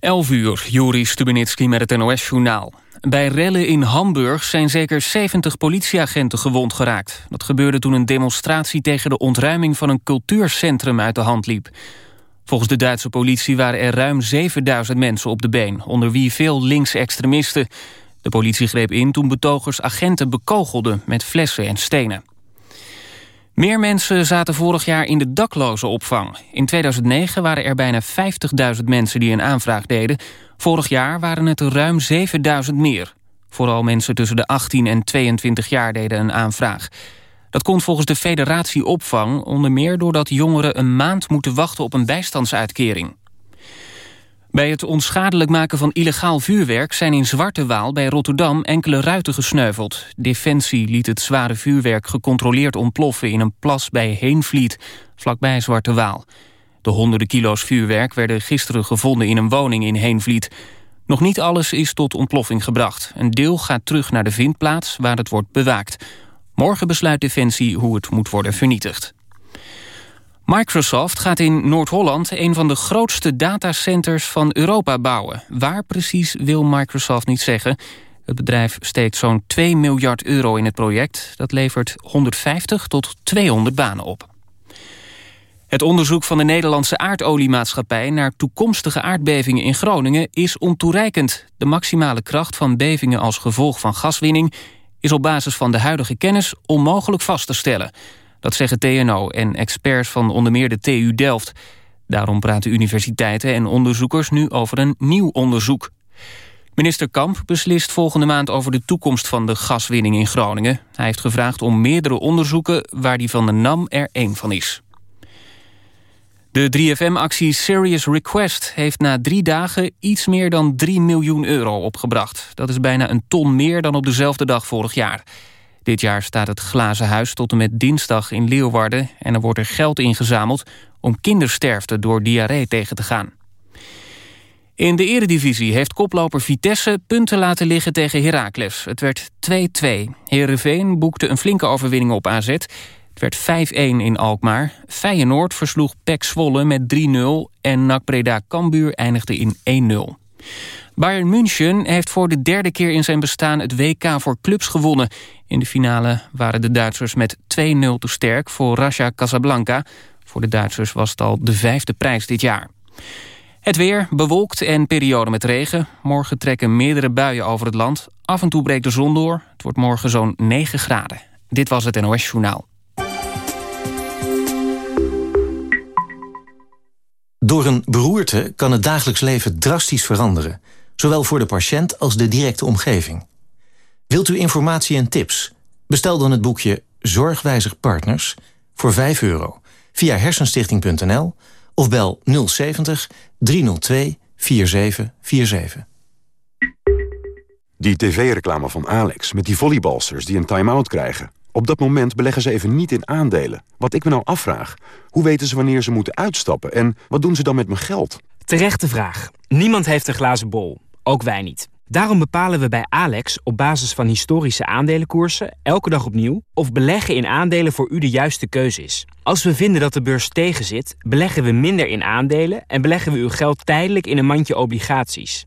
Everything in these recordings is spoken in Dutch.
11 uur, Juri Stubenitski met het NOS-journaal. Bij rellen in Hamburg zijn zeker 70 politieagenten gewond geraakt. Dat gebeurde toen een demonstratie tegen de ontruiming van een cultuurcentrum uit de hand liep. Volgens de Duitse politie waren er ruim 7000 mensen op de been... onder wie veel linksextremisten. De politie greep in toen betogers agenten bekogelden met flessen en stenen. Meer mensen zaten vorig jaar in de daklozenopvang. In 2009 waren er bijna 50.000 mensen die een aanvraag deden. Vorig jaar waren het er ruim 7.000 meer. Vooral mensen tussen de 18 en 22 jaar deden een aanvraag. Dat komt volgens de federatie opvang onder meer doordat jongeren een maand moeten wachten op een bijstandsuitkering. Bij het onschadelijk maken van illegaal vuurwerk zijn in Zwarte Waal bij Rotterdam enkele ruiten gesneuveld. Defensie liet het zware vuurwerk gecontroleerd ontploffen in een plas bij Heenvliet, vlakbij Zwarte Waal. De honderden kilo's vuurwerk werden gisteren gevonden in een woning in Heenvliet. Nog niet alles is tot ontploffing gebracht. Een deel gaat terug naar de vindplaats waar het wordt bewaakt. Morgen besluit Defensie hoe het moet worden vernietigd. Microsoft gaat in Noord-Holland een van de grootste datacenters van Europa bouwen. Waar precies wil Microsoft niet zeggen. Het bedrijf steekt zo'n 2 miljard euro in het project. Dat levert 150 tot 200 banen op. Het onderzoek van de Nederlandse aardoliemaatschappij... naar toekomstige aardbevingen in Groningen is ontoereikend. De maximale kracht van bevingen als gevolg van gaswinning... is op basis van de huidige kennis onmogelijk vast te stellen... Dat zeggen TNO en experts van onder meer de TU Delft. Daarom praten universiteiten en onderzoekers nu over een nieuw onderzoek. Minister Kamp beslist volgende maand over de toekomst van de gaswinning in Groningen. Hij heeft gevraagd om meerdere onderzoeken waar die van de NAM er één van is. De 3FM-actie Serious Request heeft na drie dagen iets meer dan 3 miljoen euro opgebracht. Dat is bijna een ton meer dan op dezelfde dag vorig jaar. Dit jaar staat het Glazen Huis tot en met dinsdag in Leeuwarden... en er wordt er geld ingezameld om kindersterfte door diarree tegen te gaan. In de eredivisie heeft koploper Vitesse punten laten liggen tegen Heracles. Het werd 2-2. Herenveen boekte een flinke overwinning op AZ. Het werd 5-1 in Alkmaar. Feyenoord versloeg PEC Zwolle met 3-0... en NAC Breda Cambuur eindigde in 1-0. Bayern München heeft voor de derde keer in zijn bestaan het WK voor clubs gewonnen. In de finale waren de Duitsers met 2-0 te sterk voor Raja Casablanca. Voor de Duitsers was het al de vijfde prijs dit jaar. Het weer, bewolkt en periode met regen. Morgen trekken meerdere buien over het land. Af en toe breekt de zon door. Het wordt morgen zo'n 9 graden. Dit was het NOS Journaal. Door een beroerte kan het dagelijks leven drastisch veranderen. Zowel voor de patiënt als de directe omgeving. Wilt u informatie en tips? Bestel dan het boekje Zorgwijzig Partners voor 5 euro via hersenstichting.nl of bel 070 302 4747. Die tv-reclame van Alex met die volleybalsters die een time-out krijgen. Op dat moment beleggen ze even niet in aandelen. Wat ik me nou afvraag, hoe weten ze wanneer ze moeten uitstappen... en wat doen ze dan met mijn geld? Terechte vraag. Niemand heeft een glazen bol. Ook wij niet. Daarom bepalen we bij Alex op basis van historische aandelenkoersen elke dag opnieuw of beleggen in aandelen voor u de juiste keuze is. Als we vinden dat de beurs tegenzit, beleggen we minder in aandelen en beleggen we uw geld tijdelijk in een mandje obligaties.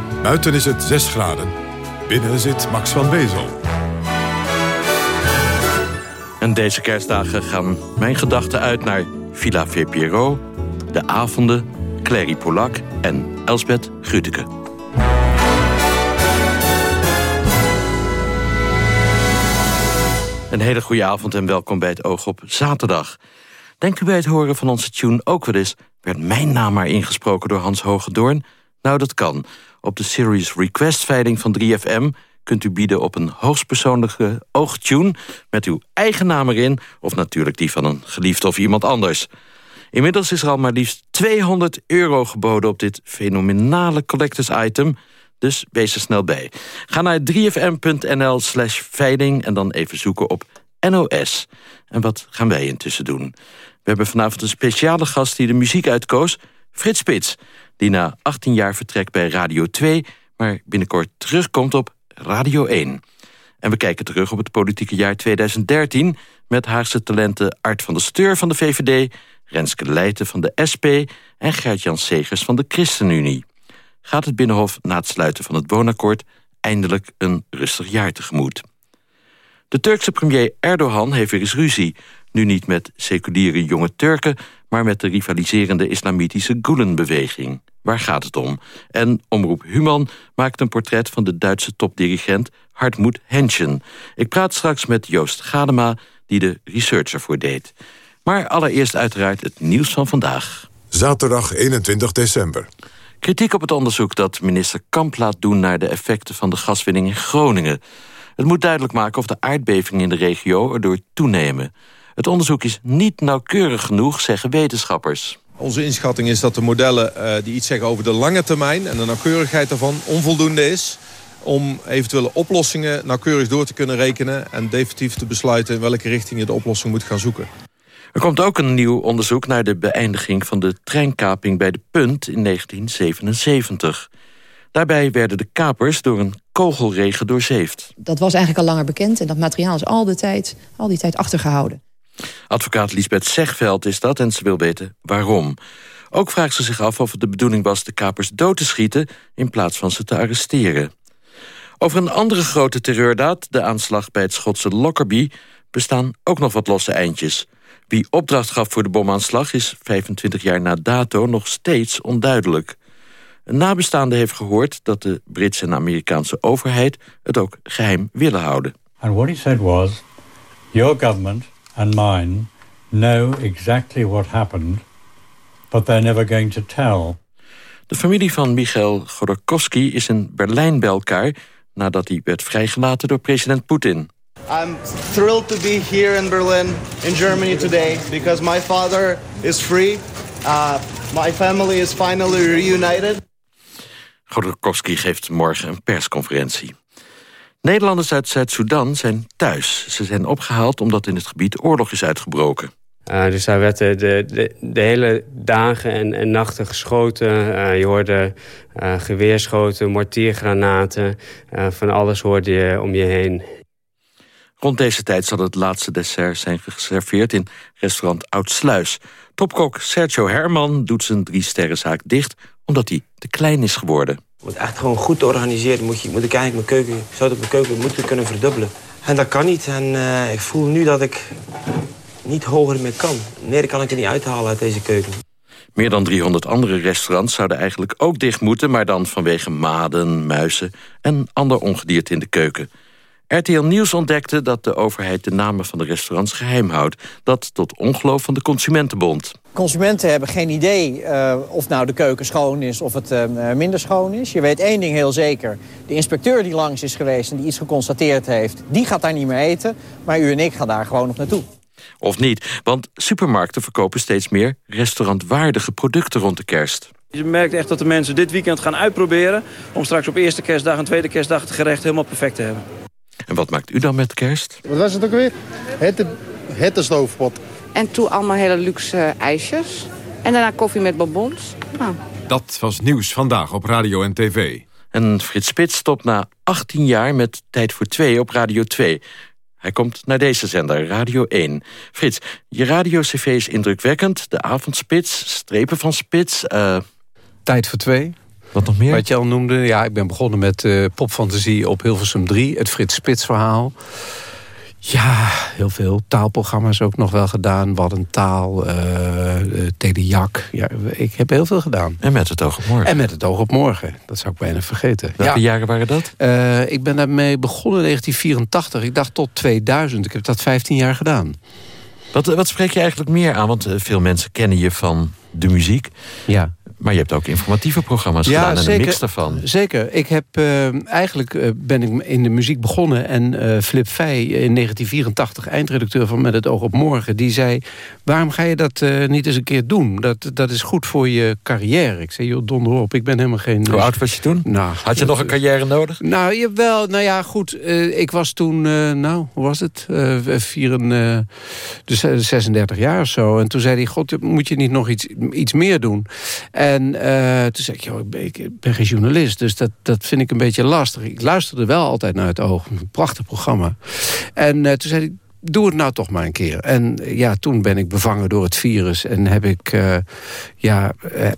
Buiten is het 6 graden. Binnen zit Max van Wezel. En deze kerstdagen gaan mijn gedachten uit naar Villa VPRO, De Avonden, Clary Polak en Elsbeth Grütke. Een hele goede avond en welkom bij het Oog op Zaterdag. Denkt u bij het horen van onze tune ook wel eens... werd mijn naam maar ingesproken door Hans Hogedoorn? Nou, dat kan. Op de Series Request veiling van 3FM kunt u bieden op een hoogstpersoonlijke oogtune... met uw eigen naam erin, of natuurlijk die van een geliefde of iemand anders. Inmiddels is er al maar liefst 200 euro geboden op dit fenomenale collectors item... Dus wees er snel bij. Ga naar 3fm.nl slash veiling en dan even zoeken op NOS. En wat gaan wij intussen doen? We hebben vanavond een speciale gast die de muziek uitkoos, Frits Spits... die na 18 jaar vertrekt bij Radio 2... maar binnenkort terugkomt op Radio 1. En we kijken terug op het politieke jaar 2013... met Haagse talenten Art van der Steur van de VVD... Renske Leijten van de SP en Gert-Jan Segers van de ChristenUnie. Gaat het Binnenhof na het sluiten van het woonakkoord... eindelijk een rustig jaar tegemoet. De Turkse premier Erdogan heeft weer eens ruzie... nu niet met seculiere jonge Turken... maar met de rivaliserende islamitische Gulen-beweging. Waar gaat het om? En Omroep Human maakt een portret van de Duitse topdirigent Hartmut Henschen. Ik praat straks met Joost Gadema, die de research ervoor deed. Maar allereerst uiteraard het nieuws van vandaag. Zaterdag 21 december. Kritiek op het onderzoek dat minister Kamp laat doen... naar de effecten van de gaswinning in Groningen. Het moet duidelijk maken of de aardbevingen in de regio erdoor toenemen. Het onderzoek is niet nauwkeurig genoeg, zeggen wetenschappers. Onze inschatting is dat de modellen uh, die iets zeggen over de lange termijn... en de nauwkeurigheid daarvan onvoldoende is om eventuele oplossingen nauwkeurig door te kunnen rekenen... en definitief te besluiten in welke richting je de oplossing moet gaan zoeken. Er komt ook een nieuw onderzoek naar de beëindiging van de treinkaping bij de Punt in 1977. Daarbij werden de kapers door een kogelregen doorzeefd. Dat was eigenlijk al langer bekend en dat materiaal is al, de tijd, al die tijd achtergehouden. Advocaat Lisbeth Zegveld is dat en ze wil weten waarom. Ook vraagt ze zich af of het de bedoeling was de kapers dood te schieten... in plaats van ze te arresteren. Over een andere grote terreurdaad, de aanslag bij het Schotse Lockerbie... bestaan ook nog wat losse eindjes. Wie opdracht gaf voor de bomaanslag is 25 jaar na dato nog steeds onduidelijk. Een nabestaande heeft gehoord dat de Britse en Amerikaanse overheid het ook geheim willen houden. And what he said was, your government and mine know exactly what happened, but they're never going to tell. De familie van Michael Godorkovsky is in Berlijn bij elkaar nadat hij werd vrijgelaten door president Poetin. I'm thrilled to be here in Berlin, in Germany today, because my father is free. Uh, my family is finally reunited. Godorkovsky geeft morgen een persconferentie. Nederlanders uit Zuid-Soedan zijn thuis. Ze zijn opgehaald omdat in het gebied oorlog is uitgebroken. Uh, dus daar werd de, de, de, hele dagen en, en nachten geschoten. Uh, je hoorde uh, geweerschoten, mortiergranaten. van alles hoorde je om je heen. Rond deze tijd zal het laatste dessert zijn geserveerd in restaurant Oudsluis. Topkok Sergio Herman doet zijn drie sterrenzaak dicht... omdat hij te klein is geworden. Je moet echt gewoon goed organiseren. Moet je, moet ik eigenlijk mijn keuken, zou dat mijn keuken moeten kunnen verdubbelen. En dat kan niet. En uh, ik voel nu dat ik niet hoger meer kan. Meer kan ik er niet uithalen uit deze keuken. Meer dan 300 andere restaurants zouden eigenlijk ook dicht moeten... maar dan vanwege maden, muizen en ander ongedierte in de keuken. RTL Nieuws ontdekte dat de overheid de namen van de restaurants geheim houdt. Dat tot ongeloof van de Consumentenbond. Consumenten hebben geen idee uh, of nou de keuken schoon is of het uh, minder schoon is. Je weet één ding heel zeker. De inspecteur die langs is geweest en die iets geconstateerd heeft... die gaat daar niet meer eten, maar u en ik gaan daar gewoon nog naartoe. Of niet, want supermarkten verkopen steeds meer restaurantwaardige producten rond de kerst. Je merkt echt dat de mensen dit weekend gaan uitproberen... om straks op eerste kerstdag en tweede kerstdag het gerecht helemaal perfect te hebben. En wat maakt u dan met kerst? Wat was het ook weer? Het, de stoofpot. En toen allemaal hele luxe ijsjes. En daarna koffie met bonbons. Nou. Dat was nieuws vandaag op radio en tv. En Frits Spits stopt na 18 jaar met Tijd voor Twee op Radio 2. Hij komt naar deze zender, Radio 1. Frits, je radio-cv is indrukwekkend. De avondspits, strepen van spits. Uh... Tijd voor Twee. Wat nog meer? Wat je al noemde, ja, ik ben begonnen met uh, popfantasie op Hilversum 3. Het Frits Spits verhaal. Ja, heel veel. Taalprogramma's ook nog wel gedaan. Wat een taal, uh, Telejak. Ja, ik heb heel veel gedaan. En met het oog op morgen. En met het oog op morgen. Dat zou ik bijna vergeten. Welke jaren waren dat? Uh, ik ben daarmee begonnen in 1984. Ik dacht tot 2000. Ik heb dat 15 jaar gedaan. Wat, wat spreek je eigenlijk meer aan? Want veel mensen kennen je van de muziek. Ja. Maar je hebt ook informatieve programma's ja, gedaan en zeker, een mix daarvan. Zeker. Ik heb, uh, eigenlijk uh, ben ik in de muziek begonnen. En uh, Flip Fey in 1984, eindredacteur van Met het oog op morgen... die zei, waarom ga je dat niet eens een keer doen? Dat, dat is goed voor je carrière. Ik zei, joh, donder op, ik ben helemaal geen... Hoe oud was je toen? Nou, Had je nog een carrière nodig? Nou, jawel. Nou ja, goed. ik was toen, nou, hoe was het? vier en, dus 36 jaar of zo. En toen zei hij, god, moet je niet nog iets, iets meer doen? En uh, toen zei ik, joh, ik ben, ik ben, geen journalist, dus dat, dat vind ik een beetje lastig. Ik luisterde wel altijd naar het oog. Een prachtig programma. En uh, toen zei hij, doe het nou toch maar een keer. En ja, toen ben ik bevangen door het virus. En heb ik, uh, ja,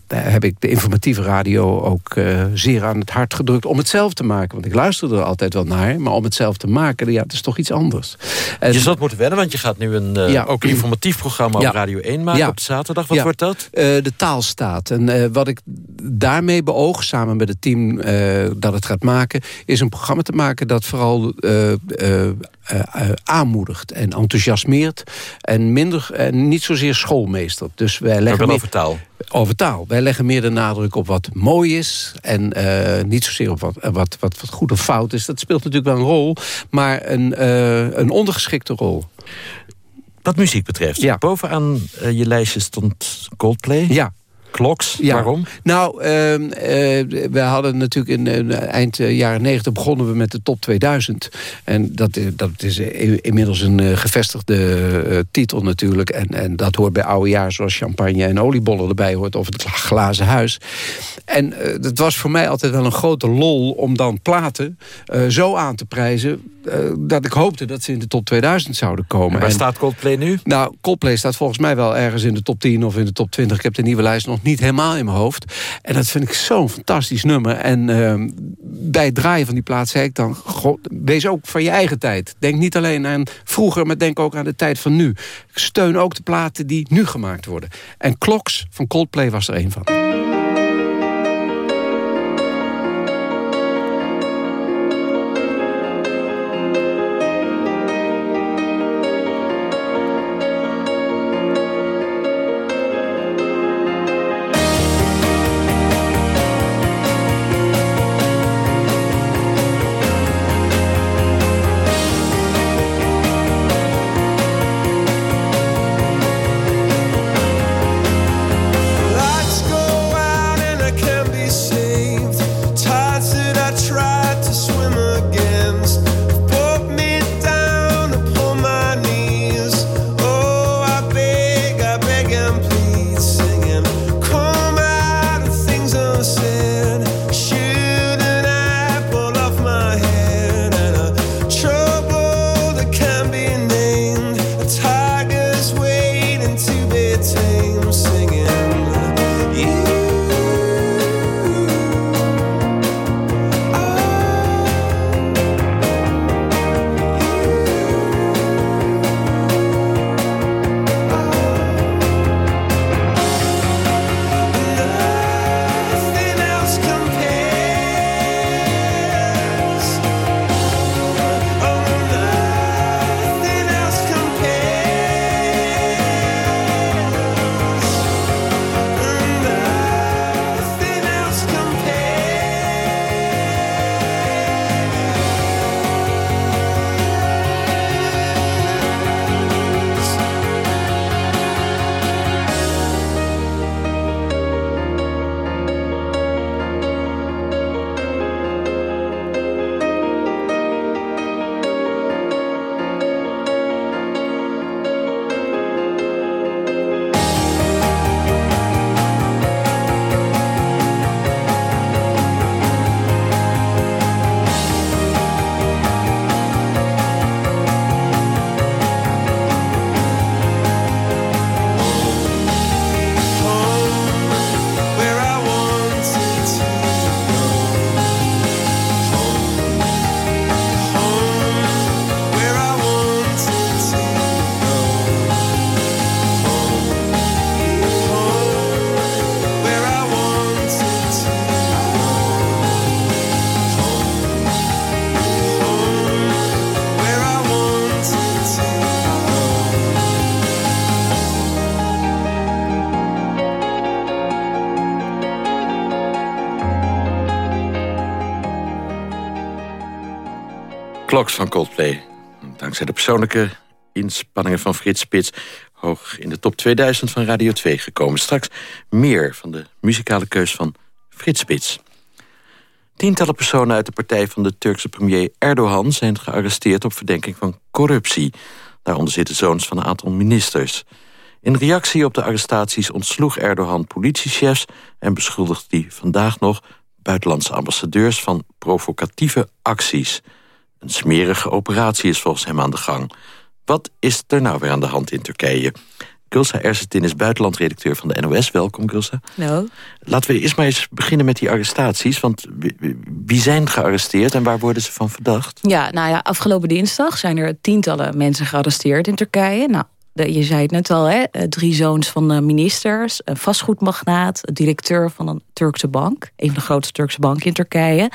heb ik de informatieve radio ook uh, zeer aan het hart gedrukt... om het zelf te maken. Want ik luisterde er altijd wel naar. Maar om het zelf te maken, ja, het is toch iets anders. En, je zult moeten wennen, want je gaat nu een uh, ja, ook informatief programma op Radio 1 maken op zaterdag. Wat wordt dat? de taalstaat. En wat ik daarmee beoog, samen met het team dat het gaat maken... is een programma te maken dat vooral aanmoedigt en enthousiasmeert. En, minder, en niet zozeer schoolmeester. Dus wij leggen meer, over taal? Over taal. Wij leggen meer de nadruk op wat mooi is. En uh, niet zozeer op wat, wat, wat, wat goed of fout is. Dat speelt natuurlijk wel een rol. Maar een, uh, een ondergeschikte rol. Wat muziek betreft. Ja. Bovenaan uh, je lijstje stond Coldplay. Ja. Kloks, waarom? Nou, uh, we hadden natuurlijk in eind jaren 90 begonnen we met de top 2000. En dat, dat is inmiddels een gevestigde titel natuurlijk. En, en dat hoort bij oude jaar zoals champagne en oliebollen erbij hoort. Of het glazen huis. En het was voor mij altijd wel een grote lol om dan platen zo aan te prijzen... dat ik hoopte dat ze in de top 2000 zouden komen. En waar staat Coldplay nu? Nou, Coldplay staat volgens mij wel ergens in de top 10 of in de top 20. Ik heb de nieuwe lijst nog niet helemaal in mijn hoofd. En dat vind ik zo'n fantastisch nummer. En uh, bij het draaien van die plaat zei ik dan... God, wees ook van je eigen tijd. Denk niet alleen aan vroeger, maar denk ook aan de tijd van nu. Ik steun ook de platen die nu gemaakt worden. En Clocks van Coldplay was er een van. Clocks van Coldplay. Dankzij de persoonlijke inspanningen van Frits Spits... hoog in de top 2000 van Radio 2 gekomen. Straks meer van de muzikale keus van Frits Spits. Tientallen personen uit de partij van de Turkse premier Erdogan... zijn gearresteerd op verdenking van corruptie. Daaronder zitten zoons van een aantal ministers. In reactie op de arrestaties ontsloeg Erdogan politiechefs... en beschuldigde hij vandaag nog buitenlandse ambassadeurs... van provocatieve acties. Een smerige operatie is volgens hem aan de gang. Wat is er nou weer aan de hand in Turkije? Gulsa Ersetin is buitenlandredacteur van de NOS. Welkom, Gulsa. Hallo. Laten we eerst maar eens beginnen met die arrestaties. Want wie zijn gearresteerd en waar worden ze van verdacht? Ja, nou ja, afgelopen dinsdag zijn er tientallen mensen gearresteerd in Turkije. Nou, je zei het net al, hè, eh, drie zoons van ministers, een vastgoedmagnaat, directeur van een Turkse bank, een van de grootste Turkse banken in Turkije,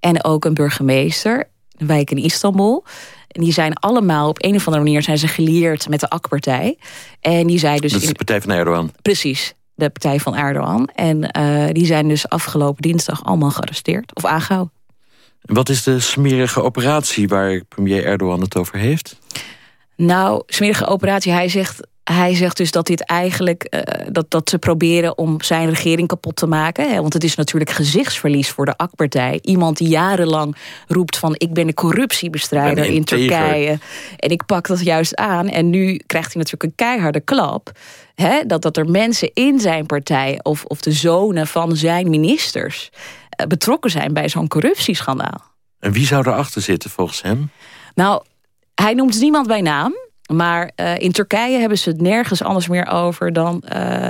en ook een burgemeester, een wijk in Istanbul. En die zijn allemaal op een of andere manier zijn ze gelieerd met de AK-partij. En die zijn dus. Dat is de partij van Erdogan. Precies, de partij van Erdogan. En uh, die zijn dus afgelopen dinsdag allemaal gearresteerd of aangehouden. Wat is de smerige operatie waar premier Erdogan het over heeft? Nou, smerige operatie, hij zegt hij zegt dus dat dit eigenlijk uh, dat, dat ze proberen om zijn regering kapot te maken. Hè? Want het is natuurlijk gezichtsverlies voor de AK-partij. Iemand die jarenlang roept van ik ben een corruptiebestrijder in Turkije. En ik pak dat juist aan. En nu krijgt hij natuurlijk een keiharde klap. Hè? Dat, dat er mensen in zijn partij of, of de zonen van zijn ministers uh, betrokken zijn bij zo'n corruptieschandaal. En wie zou erachter zitten volgens hem? Nou, hij noemt niemand bij naam. Maar uh, in Turkije hebben ze het nergens anders meer over dan uh,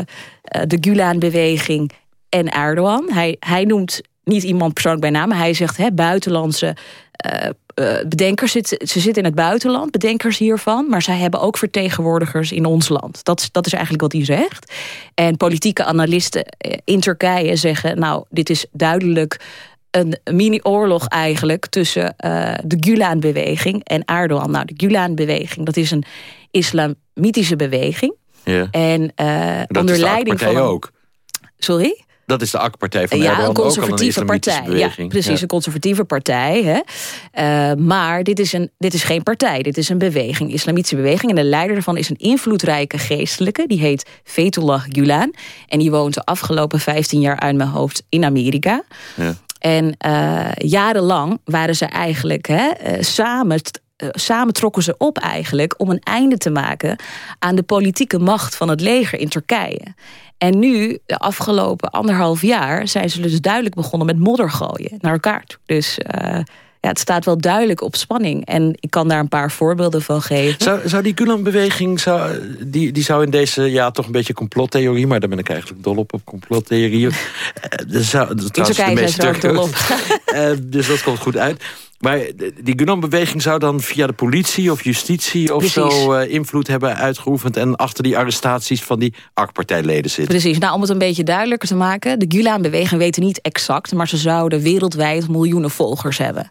de Gulen-beweging en Erdogan. Hij, hij noemt niet iemand persoonlijk bij naam, maar hij zegt hè, buitenlandse bedenkers. Zit, ze zitten in het buitenland, bedenkers hiervan, maar zij hebben ook vertegenwoordigers in ons land. Dat, dat is eigenlijk wat hij zegt. En politieke analisten in Turkije zeggen, nou, dit is duidelijk een mini-oorlog eigenlijk tussen uh, de Gulen-beweging en Erdogan. Nou, de Gulen-beweging, dat is een islamitische beweging. Ja. En uh, dat onder is de leiding van. ook. Sorry? Dat is de AK-partij van ja, Erdogan, een conservatieve ook partij. Beweging. Ja, precies, ja. een conservatieve partij. Hè. Uh, maar dit is, een, dit is geen partij, dit is een beweging, islamitische beweging. En de leider daarvan is een invloedrijke geestelijke, die heet Fethullah Gulen. En die woont de afgelopen 15 jaar uit mijn hoofd in Amerika. Ja. En uh, jarenlang waren ze eigenlijk hè, uh, samen, uh, samen trokken ze op eigenlijk om een einde te maken aan de politieke macht van het leger in Turkije. En nu, de afgelopen anderhalf jaar, zijn ze dus duidelijk begonnen met modder gooien naar elkaar. Dus ja, het staat wel duidelijk op spanning. En ik kan daar een paar voorbeelden van geven. Zou, zou die Gulen-beweging, zou, die, die zou in deze, ja, toch een beetje complottheorie... maar daar ben ik eigenlijk dol op, op complottheorieën. uh, zou, in Turkije zijn ze dol op. uh, dus dat komt goed uit. Maar die Gulen-beweging zou dan via de politie of justitie of Precies. zo uh, invloed hebben uitgeoefend... en achter die arrestaties van die AK-partijleden zitten. Precies, nou om het een beetje duidelijker te maken... de Gulen-beweging weten niet exact... maar ze zouden wereldwijd miljoenen volgers hebben.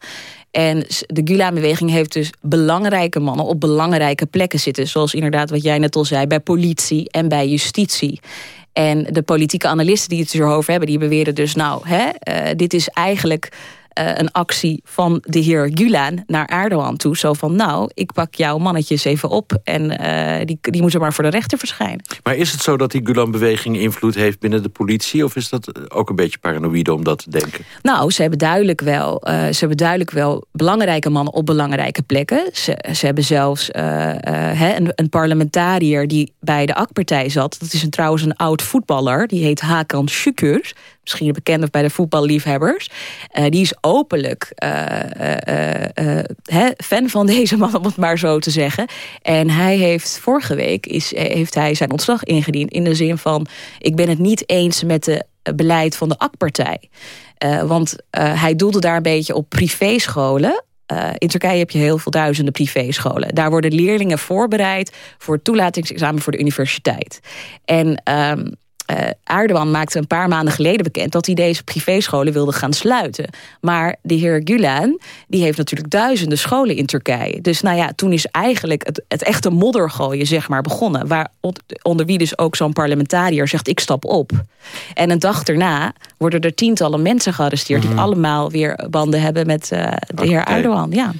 En de Gulen-beweging heeft dus belangrijke mannen op belangrijke plekken zitten. Zoals inderdaad wat jij net al zei, bij politie en bij justitie. En de politieke analisten die het erover hebben... die beweren dus, nou, hè, uh, dit is eigenlijk een actie van de heer Gulen naar Erdogan toe. Zo van, nou, ik pak jouw mannetjes even op... en uh, die, die moeten maar voor de rechter verschijnen. Maar is het zo dat die Gulen-beweging invloed heeft binnen de politie... of is dat ook een beetje paranoïde om dat te denken? Nou, ze hebben duidelijk wel, uh, ze hebben duidelijk wel belangrijke mannen op belangrijke plekken. Ze, ze hebben zelfs een, een, parlementariër die bij de AK-partij zat. Dat is een, trouwens een oud voetballer, die heet Hakan Şükür misschien bekend bij de voetballiefhebbers. Uh, die is openlijk uh, uh, fan van deze man, om het maar zo te zeggen. En hij heeft vorige week is, heeft hij zijn ontslag ingediend in de zin van... ik ben het niet eens met het beleid van de AK-partij. want hij doelde daar een beetje op privéscholen... Uh, in Turkije heb je heel veel duizenden privéscholen. Daar worden leerlingen voorbereid voor het toelatingsexamen voor de universiteit. En uh, Erdogan maakte een paar maanden geleden bekend... dat hij deze privéscholen wilde gaan sluiten. Maar de heer Gulen die heeft natuurlijk duizenden scholen in Turkije. Dus nou ja, toen is eigenlijk het, het echte moddergooien zeg maar, begonnen. Waar, onder wie dus ook zo'n parlementariër zegt ik stap op. En een dag daarna worden er tientallen mensen gearresteerd... die mm -hmm. allemaal weer banden hebben met uh, de heer Erdogan. Ja.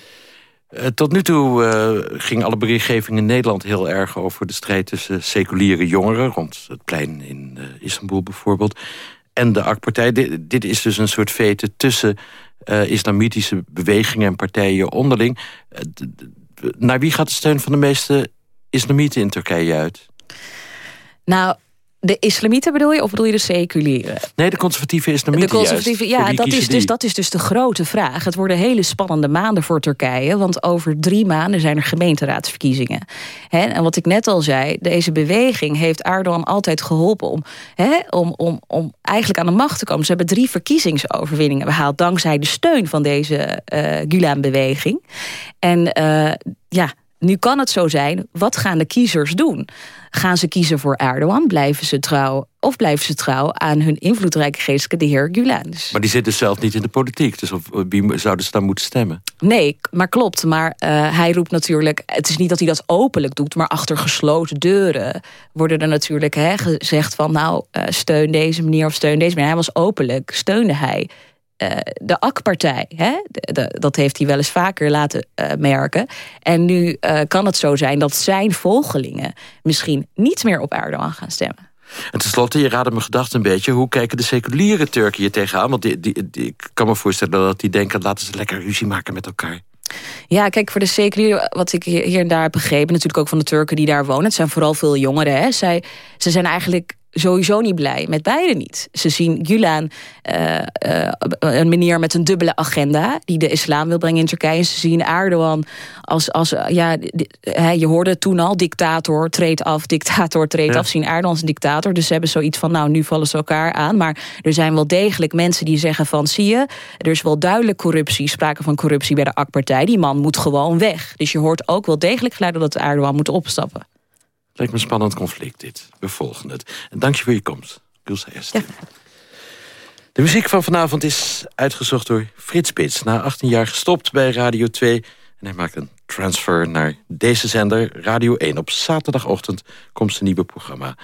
Uh, tot nu toe uh, ging alle berichtgeving in Nederland heel erg over de strijd tussen seculiere jongeren, rond het plein in uh, Istanbul bijvoorbeeld, en de AK-partij. Dit, dit, is dus een soort vete tussen islamitische bewegingen en partijen onderling. naar wie gaat de steun van de meeste islamieten in Turkije uit? Nou, de islamieten bedoel je, of bedoel je de seculiere? Nee, de conservatieve islamieten De conservatieve, juist. ja, dat is, dus, dat is dus de grote vraag. Het worden hele spannende maanden voor Turkije... want over drie maanden zijn er gemeenteraadsverkiezingen. en wat ik net al zei, deze beweging heeft Erdogan altijd geholpen... om, om, om, om eigenlijk aan de macht te komen. Ze hebben drie verkiezingsoverwinningen behaald... dankzij de steun van deze uh, Gulen-beweging. En uh, ja nu kan het zo zijn, wat gaan de kiezers doen? Gaan ze kiezen voor Erdogan? Blijven ze trouw? Of blijven ze trouw aan hun invloedrijke geestelijke, de heer Gulen? Maar die zit dus zelf niet in de politiek. Dus op wie zouden ze dan moeten stemmen? Nee, maar klopt. Maar uh, hij roept natuurlijk... Het is niet dat hij dat openlijk doet, maar achter gesloten deuren... worden er natuurlijk hè, gezegd van... nou, uh, steun deze meneer of steun deze meneer. Hij was openlijk, steunde hij uh, de AK-partij. Dat heeft hij wel eens vaker laten uh, merken. En nu uh, kan het zo zijn dat zijn volgelingen... misschien niet meer op Erdogan gaan stemmen. En tenslotte, je raadde mijn gedachten een beetje... hoe kijken de seculiere Turken hier tegenaan? Want die, die, die, ik kan me voorstellen dat die denken... laten ze lekker ruzie maken met elkaar. Ja, kijk, voor de seculiere, wat ik hier en daar heb begrepen... natuurlijk ook van de Turken die daar wonen... het zijn vooral veel jongeren, hè. Zij, ze zijn eigenlijk sowieso niet blij. Met beide niet. Ze zien Gulen uh, uh, een meneer met een dubbele agenda... die de islam wil brengen in Turkije. En ze zien Erdogan als... als uh, ja, je hoorde toen al, dictator treedt af, dictator treedt ja. af. Zien Erdogan als een dictator. Dus ze hebben zoiets van, nou, nu vallen ze elkaar aan. Maar er zijn wel degelijk mensen die zeggen van... zie je, er is wel duidelijk corruptie, sprake van corruptie bij de AK-partij. Die man moet gewoon weg. Dus je hoort ook wel degelijk geluiden dat Erdogan moet opstappen. Lijkt me een spannend conflict dit. We volgen het. En dank je voor je komst, Gulsa ja. De muziek van vanavond is uitgezocht door Frits Spits. Na 18 jaar gestopt bij Radio 2. En hij maakt een transfer naar deze zender, Radio 1. Op zaterdagochtend komt zijn nieuwe programma.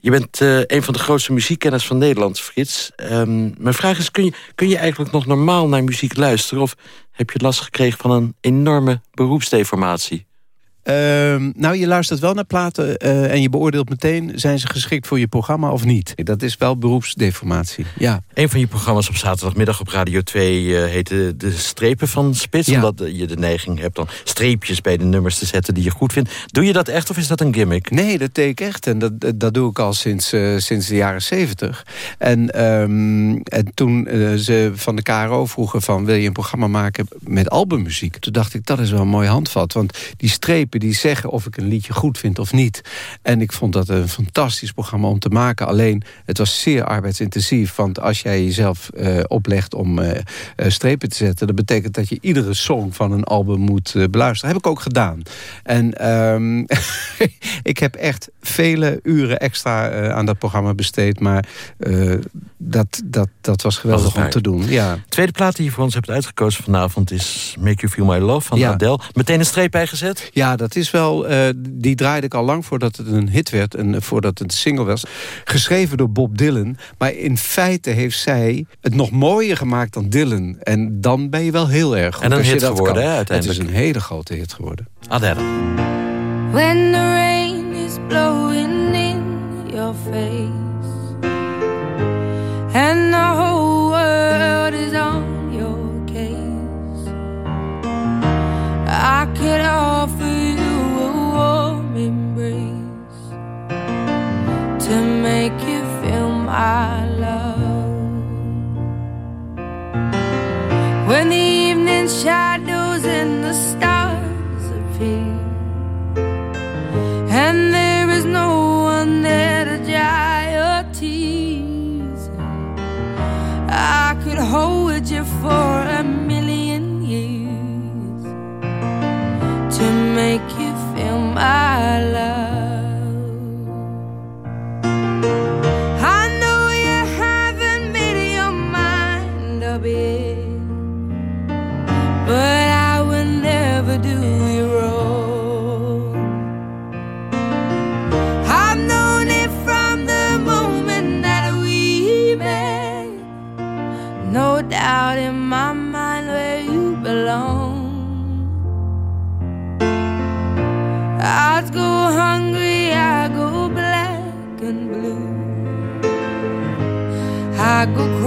Je bent uh, een van de grootste muziekkenners van Nederland, Frits. Um, mijn vraag is, kun je, kun je eigenlijk nog normaal naar muziek luisteren... of heb je last gekregen van een enorme beroepsdeformatie? Uh, nou, je luistert wel naar platen uh, en je beoordeelt meteen... zijn ze geschikt voor je programma of niet. Dat is wel beroepsdeformatie, ja. Een van je programma's op zaterdagmiddag op Radio 2 uh, heette De Strepen van Spits. Ja. Omdat je de neiging hebt dan streepjes bij de nummers te zetten die je goed vindt. Doe je dat echt of is dat een gimmick? Nee, dat deed ik echt. En dat, dat doe ik al sinds, uh, sinds de jaren zeventig. En, um, en toen ze van de KRO vroegen van... wil je een programma maken met albummuziek? Toen dacht ik, dat is wel een mooi handvat. Want die die zeggen of ik een liedje goed vind of niet. En ik vond dat een fantastisch programma om te maken. Alleen, het was zeer arbeidsintensief. Want als jij jezelf uh, oplegt om uh, uh, strepen te zetten... dat betekent dat je iedere song van een album moet beluisteren. heb ik ook gedaan. En um, ik heb echt vele uren extra aan dat programma besteed. Maar dat, dat, dat was geweldig om te doen. Ja. Tweede plaat die je voor ons hebt uitgekozen vanavond... is Make You Feel My Love van ja. Adele. Meteen een streep bijgezet? Ja, dat is wel... Uh, die draaide ik al lang voordat het een hit werd... en voordat het een single was. Geschreven door Bob Dylan. Maar in feite heeft zij het nog mooier gemaakt dan Dylan. En dan ben je wel heel erg goed. En een als hit je dat geworden, kan. hè, uiteindelijk. Het is een hele grote hit geworden. Adele. When the rain blowing in your face. And the whole world is on your case. I could offer you a warm embrace To make you feel my как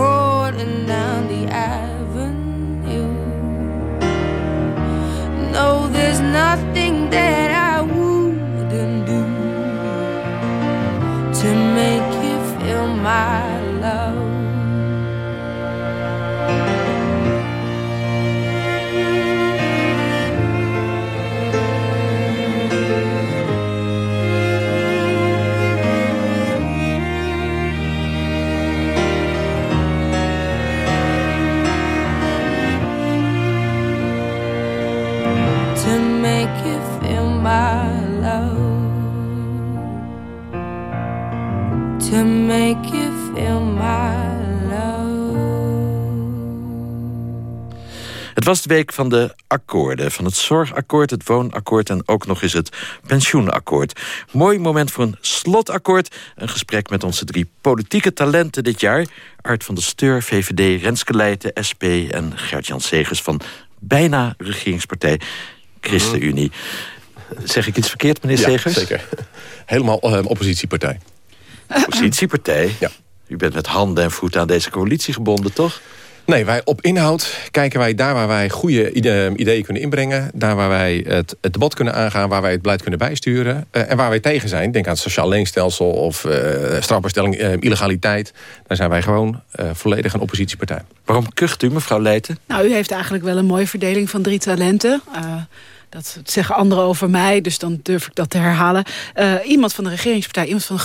To make you feel my love. Het was de week van de akkoorden. Van het zorgakkoord, het woonakkoord en ook nog eens het pensioenakkoord. Mooi moment voor een slotakkoord. Een gesprek met onze drie politieke talenten dit jaar. Art van der Steur, VVD, Renske Leijten, SP... en Gert-Jan Segers van bijna regeringspartij ChristenUnie. Zeg ik iets verkeerd, meneer Ja, Segers? zeker. Helemaal eh, oppositiepartij. Oppositiepartij? Ja. U bent met handen en voeten aan deze coalitie gebonden, toch? Nee, wij op inhoud kijken wij daar waar wij goede ide- ideeën kunnen inbrengen. Daar waar wij het, het debat kunnen aangaan. Waar wij het beleid kunnen bijsturen. eh, en waar wij tegen zijn. Denk aan het sociaal leenstelsel of eh strafbaarstelling eh, illegaliteit. Daar zijn wij gewoon eh, volledig een oppositiepartij. Waarom kucht u, mevrouw Leijten? Nou, u heeft eigenlijk wel een mooie verdeling van drie talenten. Eh, dat zeggen anderen over mij, dus dan durf ik dat te herhalen. Eh, iemand van de regeringspartij, iemand van de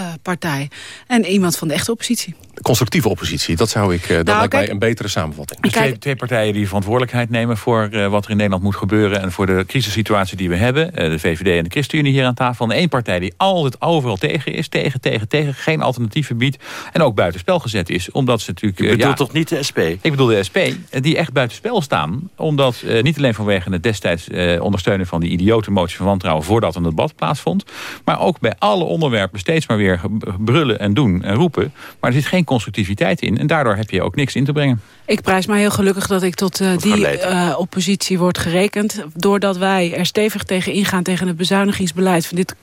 gedoogpartij... en iemand van de echte oppositie. Constructieve oppositie, dat zou ik. eh, dat Nou, lijkt mij kijk- een betere samenvatting. Dus twee, twee partijen die verantwoordelijkheid nemen voor eh, wat er in Nederland moet gebeuren... en voor de crisissituatie die we hebben. Eh, de VVD en de ChristenUnie hier aan tafel. En één partij die altijd overal tegen is. Tegen, tegen, tegen. Geen alternatieven biedt. En ook buitenspel gezet is. Omdat ze natuurlijk... U bedoelt ja, toch niet de SP? Ik bedoel de SP, die echt buitenspel staan. Omdat, eh, niet alleen vanwege het destijds eh, ondersteunen van die idiote motie van wantrouwen... voordat een debat plaatsvond. Maar ook bij alle onderwerpen steeds maar weer brullen en doen en roepen. Maar er zit geen constructiviteit in. En daardoor heb je ook niks in te brengen. Ik prijs mij heel gelukkig dat ik tot eh, die eh, oppositie word gerekend. Doordat wij er stevig tegen ingaan tegen het bezuinigingsbeleid van dit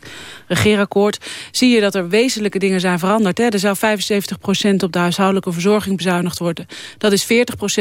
regeerakkoord... zie je dat er wezenlijke dingen zijn veranderd. Hè. Er zou 75% op de huishoudelijke verzorging bezuinigd worden. Dat is 40%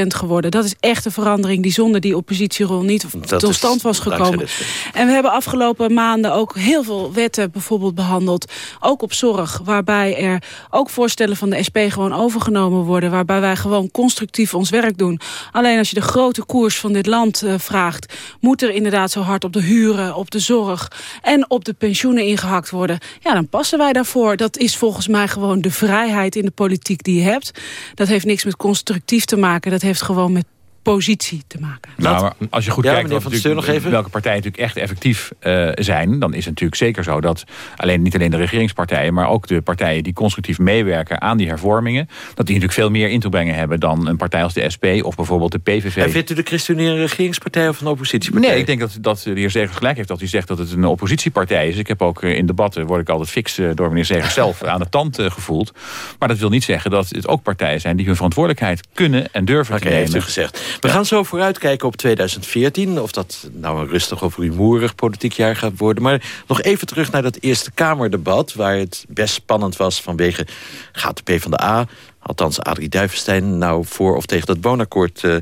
geworden. Dat is echt een verandering die zonder die oppositierol niet Dat tot stand was gekomen. En we hebben afgelopen maanden ook heel veel wetten bijvoorbeeld behandeld. Ook op zorg, waarbij er ook voorstellen van de SP gewoon overgenomen worden. Waarbij wij gewoon constructief ons werk doen. Alleen als je de grote koers van dit land eh, vraagt... moet er inderdaad zo hard op de huren, op de zorg... en op de pensioenen ingehakt worden. Ja, dan passen wij daarvoor. Dat is volgens mij gewoon de vrijheid in de politiek die je hebt. Dat heeft niks met constructief te maken. Dat heeft gewoon met positie te maken. Nou, maar als je goed Ja, kijkt wat welke partijen natuurlijk echt effectief eh, zijn... dan is het natuurlijk zeker zo dat alleen, niet alleen de regeringspartijen... maar ook de partijen die constructief meewerken aan die hervormingen... dat die natuurlijk veel meer in te brengen hebben dan een partij als de SP... of bijvoorbeeld de PVV. En vindt u de ChristenUnie een regeringspartij of een oppositiepartij? Nee, ik denk dat, dat de heer Zegers gelijk heeft dat hij zegt dat het een oppositiepartij is. Ik heb ook eh, in debatten, word ik altijd fix eh, door meneer Zegers zelf aan de tand gevoeld. Maar dat wil niet zeggen dat het ook partijen zijn die hun verantwoordelijkheid kunnen en durven Oké, te nemen. heeft u gezegd. We gaan zo vooruitkijken op 2014. Of dat nou een rustig of rumoerig politiek jaar gaat worden. Maar nog even terug naar dat Eerste Kamerdebat... waar het best spannend was vanwege... gaat de PvdA, althans Adrie Duivenstein... nou voor of tegen dat woonakkoord eh,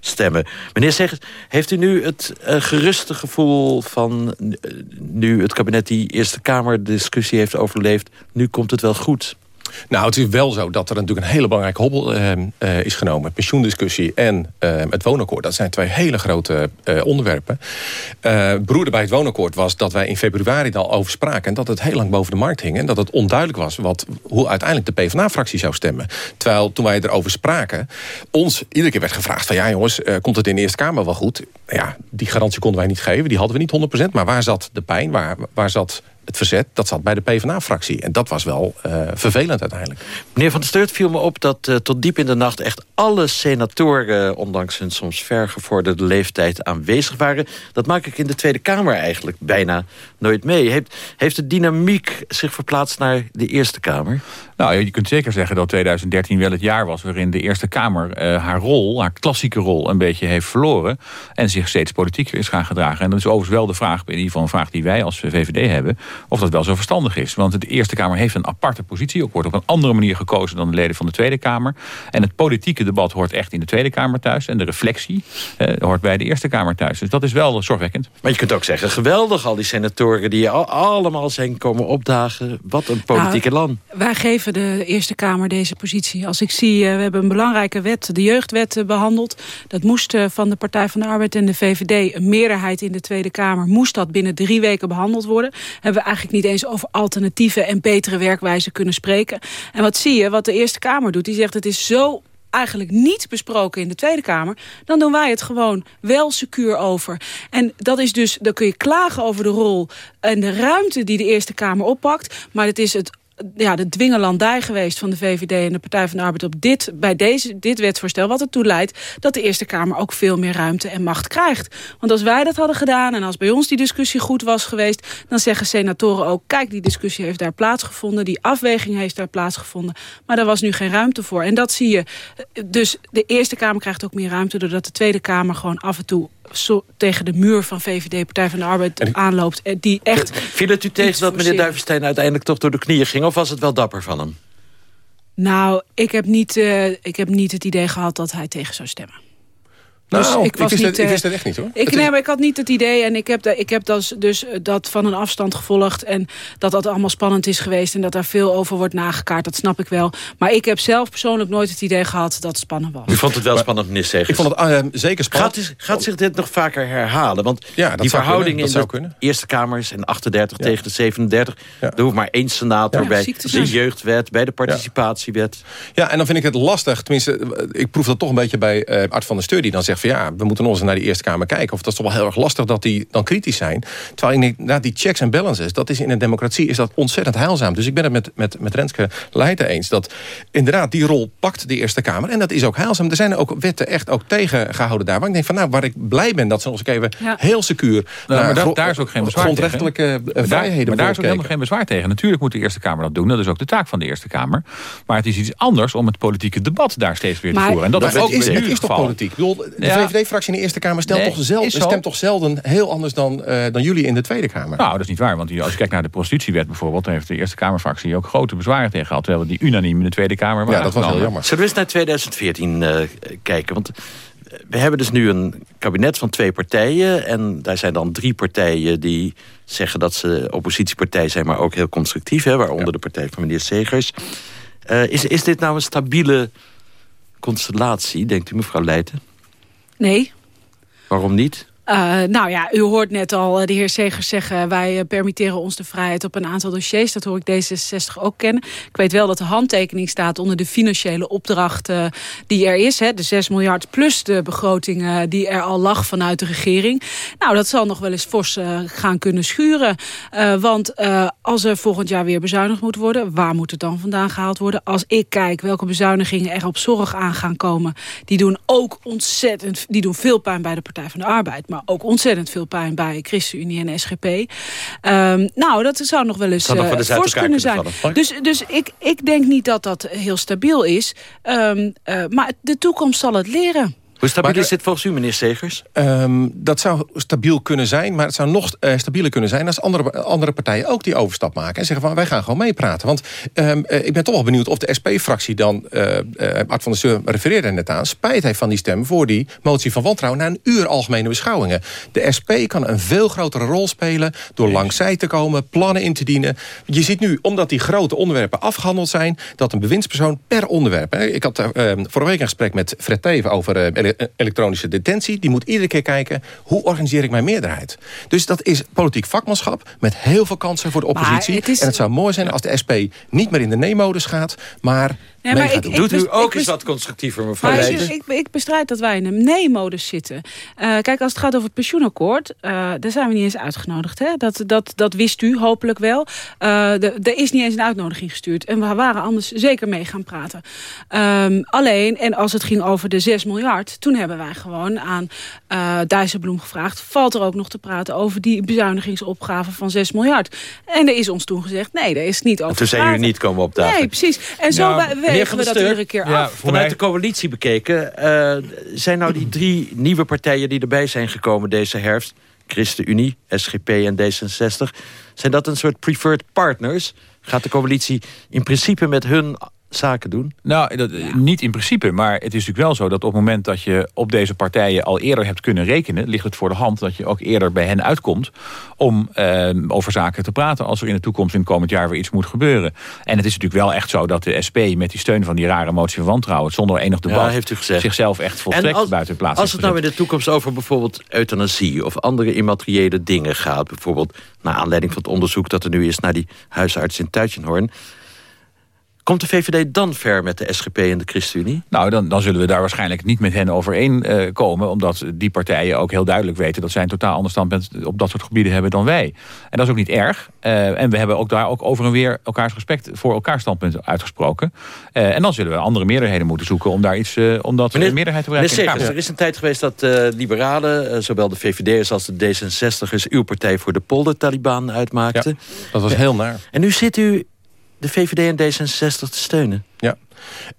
stemmen. Meneer Zegers, heeft u nu het eh, geruste gevoel van... eh, nu het kabinet die Eerste Kamerdiscussie heeft overleefd... nu komt het wel goed? Nou, het is wel zo dat er natuurlijk een hele belangrijke hobbel eh, eh, is genomen. Pensioendiscussie en eh, het woonakkoord. Dat zijn twee hele grote eh, onderwerpen. Eh broeder bij het woonakkoord was dat wij in februari al over spraken... en dat het heel lang boven de markt hing. En dat het onduidelijk was wat, hoe uiteindelijk de PvdA-fractie zou stemmen. Terwijl toen wij erover spraken... ons iedere keer werd gevraagd van... ja jongens, komt het in de Eerste Kamer wel goed? Ja, die garantie konden wij niet geven. Die hadden we niet 100%. Maar waar zat de pijn? Waar, waar zat het verzet? Dat zat bij de PvdA-fractie. En dat was wel eh, vervelend uiteindelijk. Meneer Van der Steurt viel me op dat eh, tot diep in de nacht... echt alle senatoren, ondanks hun soms vergevorderde leeftijd, aanwezig waren. Dat maak ik in de Tweede Kamer eigenlijk bijna nooit mee. Heeft, heeft de dynamiek zich verplaatst naar de Eerste Kamer? Nou, je kunt zeker zeggen dat 2013 wel het jaar was... waarin de Eerste Kamer eh, haar rol, haar klassieke rol... een beetje heeft verloren en zich steeds politieker is gaan gedragen. En dat is overigens wel de vraag, in ieder geval een vraag die wij als VVD hebben... of dat wel zo verstandig is. Want de Eerste Kamer heeft een aparte positie. Ook wordt op een andere manier gekozen dan de leden van de Tweede Kamer. En het politieke debat hoort echt in de Tweede Kamer thuis. En de reflectie eh, hoort bij de Eerste Kamer thuis. Dus dat is wel zorgwekkend. Maar je kunt ook zeggen, geweldig al die senatoren... die al, allemaal zijn komen opdagen. Wat een politieke Nou, land. Wij geven de Eerste Kamer deze positie. Als ik zie, eh, we hebben een belangrijke wet, de jeugdwet, eh, behandeld. Dat moest eh, van de Partij van de Arbeid en de VVD... een meerderheid in de Tweede Kamer, moest dat binnen drie weken behandeld worden. Hebben we eigenlijk niet eens over alternatieve en betere werkwijzen kunnen spreken. En wat zie je, wat de Eerste Kamer doet? Die zegt, het is zo eigenlijk niet besproken in de Tweede Kamer... dan doen wij het gewoon wel secuur over. En dat is dus, dan kun je klagen over de rol en de ruimte die de Eerste Kamer oppakt... maar het is het ja, de dwingelandij geweest van de VVD en de Partij van de Arbeid op dit, bij deze, dit wetsvoorstel, wat ertoe leidt dat de Eerste Kamer ook veel meer ruimte en macht krijgt. Want als wij dat hadden gedaan en als bij ons die discussie goed was geweest, dan zeggen senatoren ook, kijk, die discussie heeft daar plaatsgevonden, die afweging heeft daar plaatsgevonden, maar daar was nu geen ruimte voor. En dat zie je. Dus de Eerste Kamer krijgt ook meer ruimte doordat de Tweede Kamer gewoon af en toe zo tegen de muur van VVD, Partij van de Arbeid aanloopt. eh, Die echt Viel het u tegen dat meneer. Duivenstein uiteindelijk toch door de knieën ging? Of was het wel dapper van hem? Nou, ik heb, niet, eh, ik heb niet het idee gehad dat hij tegen zou stemmen. Nou, Dus ik, wist niet, het, ik eh, wist het echt niet hoor. Ik, nee, maar ik had niet het idee en ik heb, da- ik heb dus, dus eh, dat van een afstand gevolgd... en dat dat allemaal spannend is geweest en dat daar veel over wordt nagekaart. Dat snap ik wel. Maar ik heb zelf persoonlijk nooit het idee gehad dat het spannend was. U vond het wel spannend, meneer Segers. Ik vond het eh, zeker spannend. Gaat, gaat zich dit nog vaker herhalen? Want Ja, dat die dat in de kunnen. Eerste Kamer zijn 38 tegen de 37. Er hoeft maar één senator Ja. bij de jeugdwet, bij de participatiewet. Ja, en dan vind ik het lastig. Tenminste, ik proef dat toch een beetje bij eh Art van der Steur... die dan zegt van ja, we moeten nog eens naar die Eerste Kamer kijken. Of dat is toch wel heel erg lastig dat die dan kritisch zijn. Terwijl ik denk, nou, die checks en balances... dat is in een democratie is dat ontzettend heilzaam. Dus ik ben het met, met, met Renske Leijten eens... dat inderdaad die rol pakt de Eerste Kamer. En dat is ook heilzaam. Er zijn ook wetten echt ook tegengehouden daar. Waar ik denk van nou, waar ik blij ben... dat ze nog eens even Ja. heel secuur... Nou, maar daar, is ook geen bezwaar grondrechtelijke tegen. eh, Maar daar- vrijheden Maar daar is ook helemaal geen bezwaar tegen. Natuurlijk moet de Eerste Kamer dat doen. Dat is ook de taak van de Eerste Kamer. Maar het is iets anders om het politieke debat daar steeds weer te Maar- voeren. En dat Maar is ook het is, weer het nu is het toch geval. politiek? Ik bedoel, de Ja. VVD-fractie in de Eerste Kamer stelt Nee, toch zelden, stemt toch zelden heel anders dan, eh, dan jullie in de Tweede Kamer? Nou, dat is niet waar. Want als je kijkt naar de prostitutiewet bijvoorbeeld... dan heeft de Eerste Kamerfractie ook grote bezwaren tegen gehad. Terwijl die unaniem in de Tweede Kamer waren. Ja, dat was heel jammer. Zullen we eens naar 2014 eh, kijken? Want eh, we hebben dus nu een kabinet van twee partijen. En daar zijn dan drie partijen die zeggen dat ze oppositiepartij zijn... maar ook heel constructief, hè, waaronder de partij van meneer Segers. Eh, is, is dit nou een stabiele constellatie, denkt u mevrouw Leijten? Nee. Waarom niet? Eh, nou ja, u hoort net al eh, de heer Segers zeggen... wij eh, permitteren ons de vrijheid op een aantal dossiers. Dat hoor ik D66 ook kennen. Ik weet wel dat de handtekening staat onder de financiële opdracht eh, die er is. Hè, de 6 miljard plus de begroting die er al lag vanuit de regering. Nou, dat zal nog wel eens fors gaan kunnen schuren. Want als er volgend jaar weer bezuinigd moet worden... waar moet het dan vandaan gehaald worden? Als ik kijk welke bezuinigingen er op zorg aan gaan komen... die doen ook ontzettend... die doen veel pijn bij de Partij van de Arbeid... maar ook ontzettend veel pijn bij ChristenUnie en SGP. Ehm, nou, dat zou nog wel eens, fors elkaar kunnen zijn. vallen. Dus, dus ik, ik denk niet dat dat heel stabiel is. Ehm, eh, maar de toekomst zal het leren. Hoe stabiel Maar is dit volgens u, meneer Segers? Ehm, dat zou stabiel kunnen zijn, maar het zou nog eh, stabieler kunnen zijn... als andere, andere partijen ook die overstap maken en zeggen van wij gaan gewoon meepraten. Want ehm, eh, ik ben toch wel benieuwd of de SP-fractie dan, eh, Art van der Steur refereerde er net aan... spijt heeft van die stem voor die motie van wantrouwen... na een uur algemene beschouwingen. De SP kan een veel grotere rol spelen door langzij te komen, plannen in te dienen. Je ziet nu, omdat die grote onderwerpen afgehandeld zijn... dat een bewindspersoon per onderwerp... hè, ik had eh, vorige week een gesprek met Fred Teven over elektronische detentie. Die moet iedere keer kijken, hoe organiseer ik mijn meerderheid? Dus dat is politiek vakmanschap met heel veel kansen voor de oppositie. het is- En het zou mooi zijn als de SP niet meer in de nee-modus gaat... maar Nee, maar ik- ik Doet u ook eens wat constructiever, mevrouw Maar ik, ik, ik bestrijd dat wij in een nee-modus zitten. Eh, kijk, als het gaat over het pensioenakkoord... eh, daar zijn we niet eens uitgenodigd. Hè? Dat, dat, dat wist u hopelijk wel. Eh, er is niet eens een uitnodiging gestuurd. En we waren anders zeker mee gaan praten. Ehm, alleen, en als het ging over de 6 miljard... toen hebben wij gewoon aan eh Dijsselbloem gevraagd... valt er ook nog te praten over die bezuinigingsopgave van 6 miljard? En er is ons toen gezegd, nee, daar is niet over Toen zijn jullie niet komen opdagen. Nee, precies. En zo Nou, wegen we dat Steur, iedere keer ja, af. Vanuit de coalitie bekeken, eh, zijn nou die drie nieuwe partijen die erbij zijn gekomen deze herfst, ChristenUnie, SGP en D66. Zijn dat een soort preferred partners? Gaat de coalitie in principe met hun zaken doen? Nou, dat, niet in principe, maar het is natuurlijk wel zo... dat op het moment dat je op deze partijen al eerder hebt kunnen rekenen... ligt het voor de hand dat je ook eerder bij hen uitkomt... om eh, over zaken te praten als er in de toekomst in het komend jaar weer iets moet gebeuren. En het is natuurlijk wel echt zo dat de SP met die steun van die rare motie van wantrouwen... zonder enig debat Ja, heeft u gezegd. zichzelf echt volstrekt als, buiten plaats Als het nou in de toekomst over bijvoorbeeld euthanasie... of andere immateriële dingen gaat... bijvoorbeeld naar aanleiding van het onderzoek dat er nu is... naar die huisarts in Tuitjenhoorn... Komt de VVD dan ver met de SGP en de ChristenUnie? Nou, dan, dan zullen we daar waarschijnlijk niet met hen overeen eh, komen. Omdat die partijen ook heel duidelijk weten... dat zij een totaal ander standpunt op dat soort gebieden hebben dan wij. En dat is ook niet erg. Eh, en we hebben ook daar ook over en weer elkaars respect... voor elkaars standpunten uitgesproken. Eh, en dan zullen we andere meerderheden moeten zoeken... om daar iets, eh, om dat Meneer- meerderheid te Meneer bereiken. de Segers, Kamer. er is een tijd geweest dat eh, liberalen... zowel de VVD'ers als de D66'ers... uw partij voor de polder-Taliban uitmaakten. dat was heel naar. En nu zit u de VVD en D66 te steunen. Ja.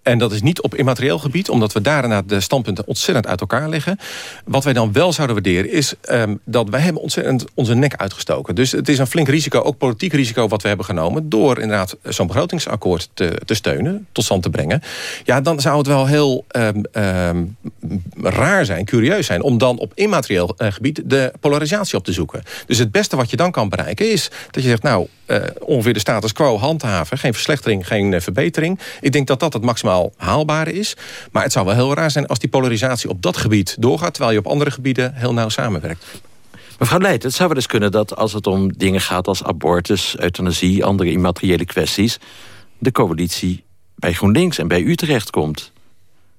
En dat is niet op immaterieel gebied, omdat we daarna de standpunten ontzettend uit elkaar liggen. Wat wij dan wel zouden waarderen is ehm, dat wij hebben ontzettend onze nek uitgestoken. Dus het is een flink risico, ook politiek risico wat we hebben genomen... door inderdaad zo'n begrotingsakkoord te, te steunen, tot stand te brengen. Ja, dan zou het wel heel ehm, ehm, raar zijn, curieus zijn... om dan op immaterieel eh, gebied de polarisatie op te zoeken. Dus het beste wat je dan kan bereiken is dat je zegt... nou, eh, ongeveer de status quo handhaven. Geen verslechtering, geen eh, verbetering. Ik denk dat dat het maximaal haalbare is. Maar het zou wel heel raar zijn als die polarisatie op dat gebied doorgaat... terwijl je op andere gebieden heel nauw samenwerkt. Mevrouw Leijt, het zou wel eens kunnen dat als het om dingen gaat... als abortus, euthanasie, andere immateriële kwesties... de coalitie bij GroenLinks en bij u terechtkomt.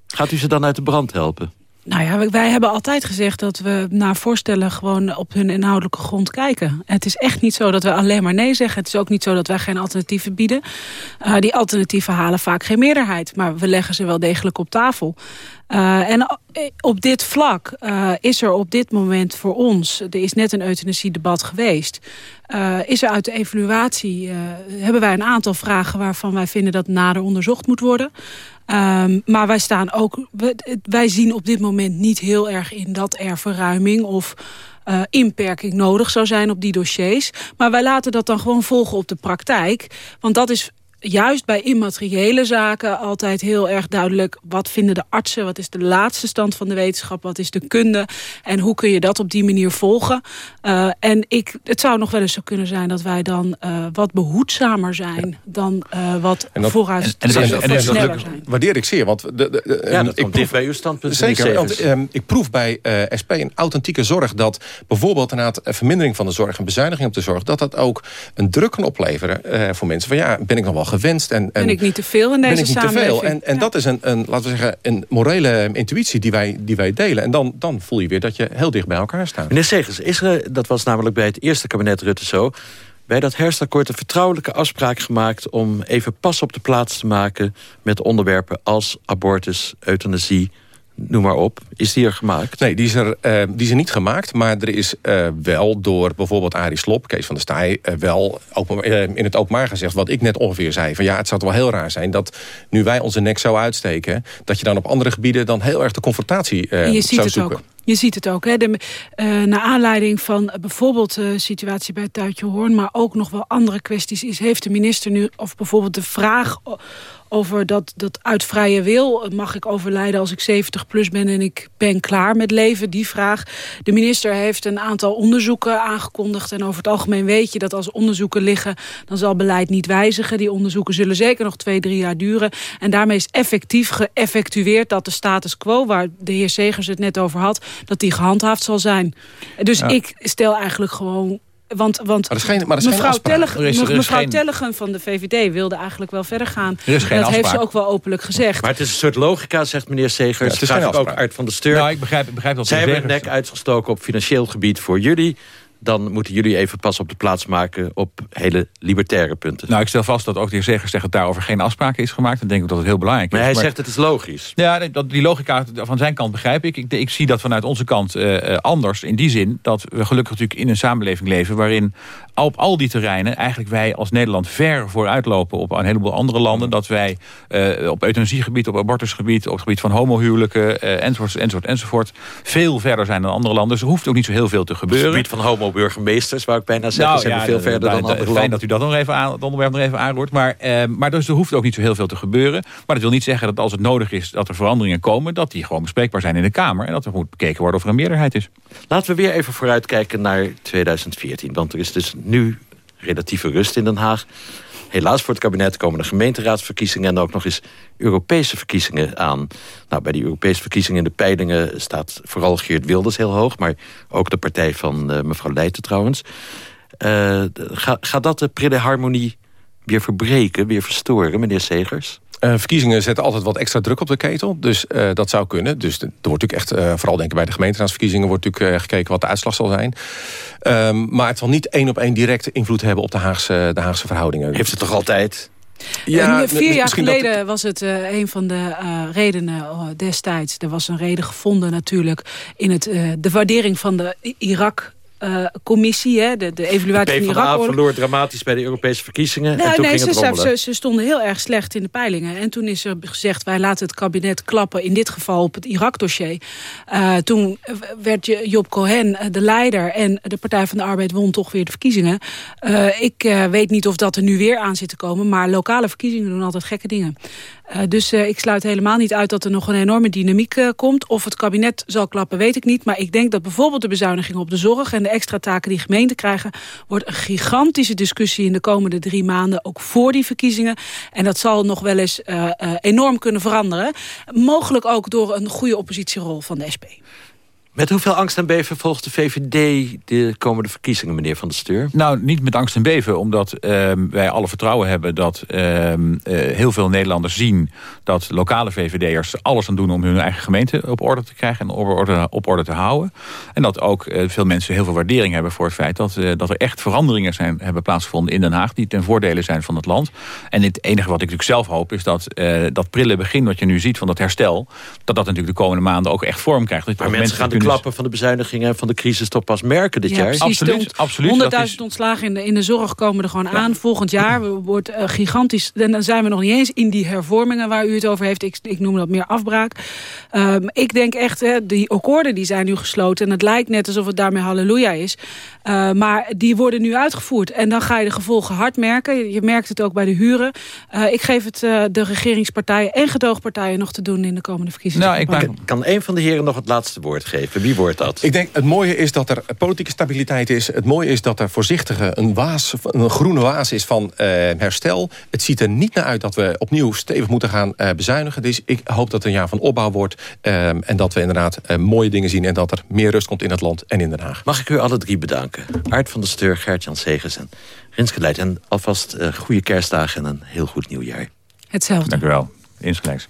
Gaat u ze dan uit de brand helpen? Nou ja, wij- hebben altijd gezegd dat we naar voorstellen gewoon op hun inhoudelijke grond kijken. En het is echt niet zo dat we alleen maar nee zeggen. Het is ook niet zo dat wij geen alternatieven bieden. Eh, die alternatieven halen vaak geen meerderheid. Maar we leggen ze wel degelijk op tafel. Eh, en op dit vlak eh, is er op dit moment voor ons... er is net een euthanasiedebat geweest... is er uit de evaluatie... hebben wij een aantal vragen waarvan wij vinden dat nader onderzocht moet worden... Ehm, maar wij staan ook. wij zien op dit moment niet heel erg in dat er verruiming of eh, inperking nodig zou zijn op die dossiers. Maar wij laten dat dan gewoon volgen op de praktijk. Want dat is juist bij immateriële zaken altijd heel erg duidelijk... wat vinden de artsen, wat is de laatste stand van de wetenschap... wat is de kunde en hoe kun je dat op die manier volgen. Eh, en ik, het zou nog wel eens zo kunnen zijn dat wij dan eh, wat behoedzamer zijn... dan eh, wat En dat- vooruit en, zijn. waardeer ik zeer. Want de, de, de- Ja, dat ik komt dicht bij uw standpunt. Zeker, want ik proef bij eh, SP een authentieke zorg... dat bijvoorbeeld inderdaad een vermindering van de zorg... en bezuiniging op de zorg... dat dat ook een druk kan opleveren eh, voor mensen. Van ja, ben ik nog wel gewenst? En, en Ben ik niet te veel in ben deze ik niet te samenleving? veel? En, en dat is een, een, laten we zeggen, een morele intuïtie die wij, die wij delen. En dan, dan voel je weer dat je heel dicht bij elkaar staat. Meneer Segers, is er, dat was namelijk bij het eerste kabinet Rutte zo... bij dat herfstakkoord een vertrouwelijke afspraak gemaakt... om even pas op de plaats te maken met onderwerpen als abortus, euthanasie... noem maar op. Is die er gemaakt? Nee, die is er, eh, die is er niet gemaakt. Maar er is eh, wel door bijvoorbeeld Arie Slop, Kees van der Staaij... eh, wel open, in het openbaar gezegd wat ik net ongeveer zei. Van ja, het zou toch wel heel raar zijn dat nu wij onze nek zo uitsteken... dat je dan op andere gebieden dan heel erg de confrontatie eh, je ziet zou het zoeken. ook. Je ziet het ook. Hè? De, eh, naar aanleiding van bijvoorbeeld de situatie bij Tuitje Hoorn... maar ook nog wel andere kwesties is... heeft de minister nu, of bijvoorbeeld de vraag over dat, dat uit vrije wil... eh, mag ik overlijden als ik 70 plus ben en ik ben klaar met leven? Die vraag. De minister heeft een aantal onderzoeken aangekondigd... en over het algemeen weet je dat als onderzoeken liggen... dan zal beleid niet wijzigen. Die onderzoeken zullen zeker nog twee, drie jaar duren. En daarmee is effectief geëffectueerd dat de status quo... waar de heer Segers het net over had, dat die gehandhaafd zal zijn. Dus Ja. ik stel eigenlijk gewoon... Want, want Maar er is geen- maar er is mevrouw, afspraak. Tellegen, is- is mevrouw geen- Tellegen van de VVD wilde eigenlijk wel verder gaan. Er is geen dat heeft ze ook wel openlijk gezegd. Maar het is een soort logica, zegt meneer Segers. Ja, het is ook uit van de steur. Nou, ik begrijp, ik begrijp dat Zij hebben nek uitgestoken op financieel gebied voor jullie. Dan moeten jullie even pas op de plaats maken op hele libertaire punten. Nou, ik stel vast dat ook de heer Zegers zegt dat daarover geen afspraken is gemaakt. Dan denk ik dat het heel belangrijk maar is. hij zegt het is logisch. Ja, dat, die logica van zijn kant begrijp ik. Ik, ik zie dat vanuit onze kant uh, anders. In die zin dat we gelukkig natuurlijk in een samenleving leven... waarin op al die terreinen eigenlijk wij als Nederland ver vooruit lopen... op een heleboel andere landen. Dat wij uh, op euthanasiegebied, op abortusgebied... op het gebied van homohuwelijken, uh, enzovoort, enzovoort, enzovoort... veel verder zijn dan andere landen. Dus er hoeft ook niet zo heel veel te gebeuren. Op het gebied van homo-burgemeesters, wou ik bijna zeggen... Nou, zijn ja, we veel verder dan andere landen. Fijn dat u dat nog even aan, het onderwerp nog even aanroert. Maar, uh, maar dus er hoeft ook niet zo heel veel te gebeuren. Maar dat wil niet zeggen dat als het nodig is dat er veranderingen komen... dat die gewoon bespreekbaar zijn in de Kamer. En dat er moet bekeken worden of er een meerderheid is. Laten we weer even vooruitkijken naar 2014. Want er is dus nu relatieve rust in Den Haag. Helaas voor het kabinet komen de gemeenteraadsverkiezingen... en ook nog eens Europese verkiezingen aan. Nou, bij die Europese verkiezingen in de peilingen... staat vooral Geert Wilders heel hoog... maar ook de partij van uh, mevrouw Leijten trouwens. Uh, Gaat ga dat de prille harmonie weer verbreken, weer verstoren, meneer Segers? Uh, verkiezingen zetten altijd wat extra druk op de ketel. Dus uh, dat zou kunnen. Dus er wordt natuurlijk echt, uh, vooral denk ik bij de gemeenteraadsverkiezingen... wordt natuurlijk gekeken wat de uitslag zal zijn. Um, maar het zal niet één op één direct invloed hebben op de Haagse, de Haagse verhoudingen. Heeft het toch altijd? Ja, vier jaar geleden dat... was het uh, een van de uh, redenen uh, destijds. Er was een reden gevonden natuurlijk in het, de waardering van de Irak uh, commissie, hè, de, de evaluatie de van Irak. De verloor dramatisch bij de Europese verkiezingen. Nou, en toen nee, ging ze, het ze, ze, stonden heel erg slecht in de peilingen. En toen is er gezegd, wij laten het kabinet klappen, in dit geval op het Irak-dossier. Uh, toen werd Job Cohen de leider en de Partij van de Arbeid won toch weer de verkiezingen. Uh, ik weet niet of dat er nu weer aan zit te komen, maar lokale verkiezingen doen altijd gekke dingen. Uh, dus uh, ik sluit helemaal niet uit dat er nog een enorme dynamiek uh, komt. Of het kabinet zal klappen, weet ik niet. Maar ik denk dat bijvoorbeeld de bezuiniging op de zorg... en de extra taken die gemeenten krijgen... wordt een gigantische discussie in de komende drie maanden... ook voor die verkiezingen. En dat zal nog wel eens enorm kunnen veranderen. Mogelijk ook door een goede oppositierol van de SP. Met hoeveel angst en beven volgt de VVD de komende verkiezingen, meneer Van der Steur? Nou, niet met angst en beven, omdat uh, wij alle vertrouwen hebben... dat uh, uh, heel veel Nederlanders zien dat lokale VVD'ers alles aan doen... om hun eigen gemeente op orde te krijgen en op orde, op orde te houden. En dat ook veel mensen heel veel waardering hebben voor het feit... dat, dat er echt veranderingen zijn, hebben plaatsgevonden in Den Haag... die ten voordele zijn van het land. En het enige wat ik natuurlijk zelf hoop is dat dat prille begin... wat je nu ziet van dat herstel... dat dat natuurlijk de komende maanden ook echt vorm krijgt. Dat maar mensen gaan klappen van de bezuinigingen en van de crisis toch pas merken dit ja, jaar. Precies, absoluut, absoluut. 100.000 ontslagen in de, in de zorg komen er gewoon ja. aan. Volgend jaar wordt uh, gigantisch. En dan zijn we nog niet eens in die hervormingen waar u het over heeft. Ik, ik noem dat meer afbraak. Um, ik denk echt, hè, die akkoorden die zijn nu gesloten. En het lijkt net alsof het daarmee halleluja is. Uh, maar die worden nu uitgevoerd. En dan ga je de gevolgen hard merken. Je merkt het ook bij de huren. Uh, ik geef het uh, de regeringspartijen en gedoogpartijen nog te doen in de komende verkiezingen. Nou, ik. Kan een van de heren nog het laatste woord geven? Wie wordt dat? Ik denk, het mooie is dat er politieke stabiliteit is. Het mooie is dat er voorzichtige, een, waas, een groene waas is van herstel. Het ziet er niet naar uit dat we opnieuw stevig moeten gaan bezuinigen. Dus ik hoop dat het een jaar van opbouw wordt. en dat we inderdaad mooie dingen zien. En dat er meer rust komt in het land en in Den Haag. Mag ik u alle drie bedanken? Aart van der Steur, Gert-Jan Segers en Rinske Leid. En alvast uh, goede kerstdagen en een heel goed nieuwjaar. Hetzelfde. Dank u wel. Insgelijks.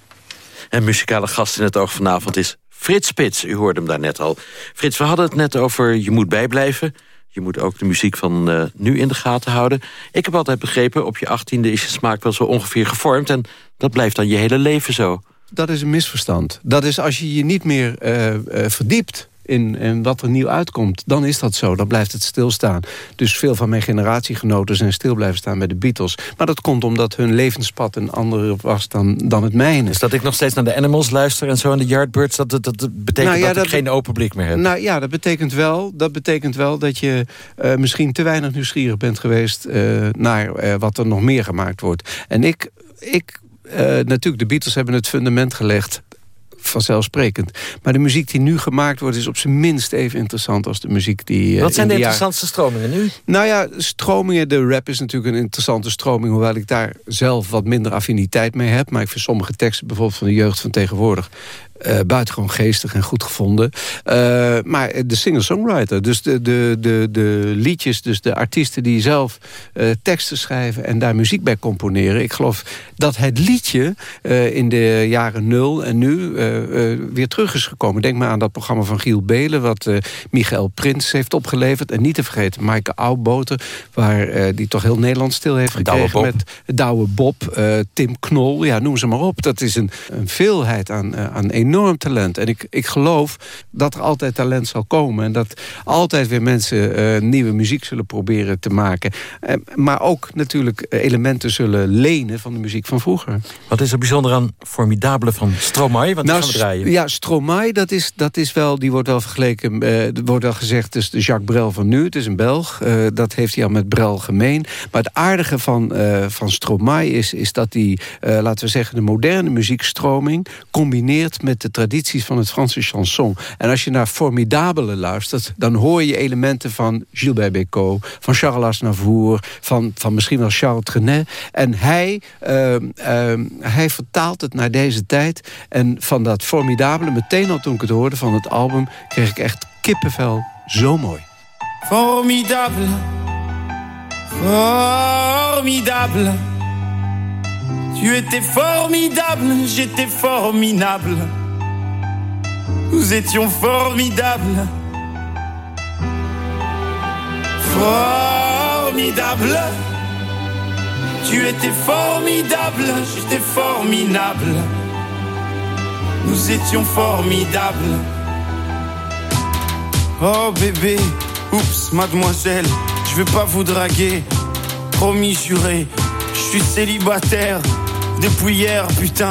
En muzikale gast in het oog vanavond is Frits Spits. U hoorde hem daar net al. Frits, we hadden het net over je moet bijblijven. Je moet ook de muziek van uh, nu in de gaten houden. Ik heb altijd begrepen, op je achttiende is je smaak wel zo ongeveer gevormd. En dat blijft dan je hele leven zo. Dat is een misverstand. Dat is als je je niet meer uh, uh, verdiept in, in wat er nieuw uitkomt, dan is dat zo. Dan blijft het stilstaan. Dus veel van mijn generatiegenoten zijn stil blijven staan bij de Beatles. Maar dat komt omdat hun levenspad een andere was dan, dan het mijne. Dus dat ik nog steeds naar de Animals luister en zo aan de Yardbirds... dat, dat, dat betekent nou ja, dat, dat ik geen open blik meer heb? Nou ja, dat betekent wel dat, betekent wel dat je uh, misschien te weinig nieuwsgierig bent geweest... Uh, naar uh, wat er nog meer gemaakt wordt. En ik... ik natuurlijk, de Beatles hebben het fundament gelegd vanzelfsprekend. Maar de muziek die nu gemaakt wordt... is op zijn minst even interessant als de muziek die... Wat zijn de, de interessantste stromingen nu? Nou ja, stromingen... De rap is natuurlijk een interessante stroming... hoewel ik daar zelf wat minder affiniteit mee heb. Maar ik vind sommige teksten, bijvoorbeeld van de jeugd van tegenwoordig... Uh, buitengewoon geestig en goed gevonden. Uh, maar de singer-songwriter, dus de, de, de, de liedjes... dus de artiesten die zelf uh, teksten schrijven... en daar muziek bij componeren. Ik geloof dat het liedje in de jaren nul en nu weer terug is gekomen. Denk maar aan dat programma van Giel Belen... wat Michael Prins heeft opgeleverd. En niet te vergeten Maaike Oudboter... waar die toch heel Nederland stil heeft gekregen... met Douwe Bob, Tim Knol, ja, noem ze maar op. Dat is een, een veelheid aan, aan enorm talent. En ik, ik geloof dat er altijd talent zal komen. En dat altijd weer mensen uh, nieuwe muziek zullen proberen te maken. Uh, maar ook natuurlijk elementen zullen lenen van de muziek van vroeger. Wat is er bijzonder aan Formidabele van Stromae? Want nou, gaan we draaien. Ja, Stromae, dat is, dat is wel, die wordt wel vergeleken... Uh, wordt wel gezegd, is de Jacques Brel van nu. Het is een Belg. dat heeft hij al met Brel gemeen. Maar het aardige van, van Stromae is, is dat hij, laten we zeggen... de moderne muziekstroming combineert met de tradities van het Franse chanson. En als je naar Formidabele luistert... dan hoor je elementen van Gilbert Bécaud... van Charles Aznavour, van, van misschien wel Charles Trenet. En hij, uh, uh, hij vertaalt het naar deze tijd. En van dat Formidabele, meteen al toen ik het hoorde van het album... kreeg ik echt kippenvel. Zo mooi. Formidable. Formidable. Tu étais formidable, j'étais formidable. Nous étions formidables. Formidable. Tu étais formidable, j'étais formidable. Nous étions formidables. Oh bébé, oups, mademoiselle, je veux pas vous draguer. Promis juré, je suis célibataire depuis hier, putain.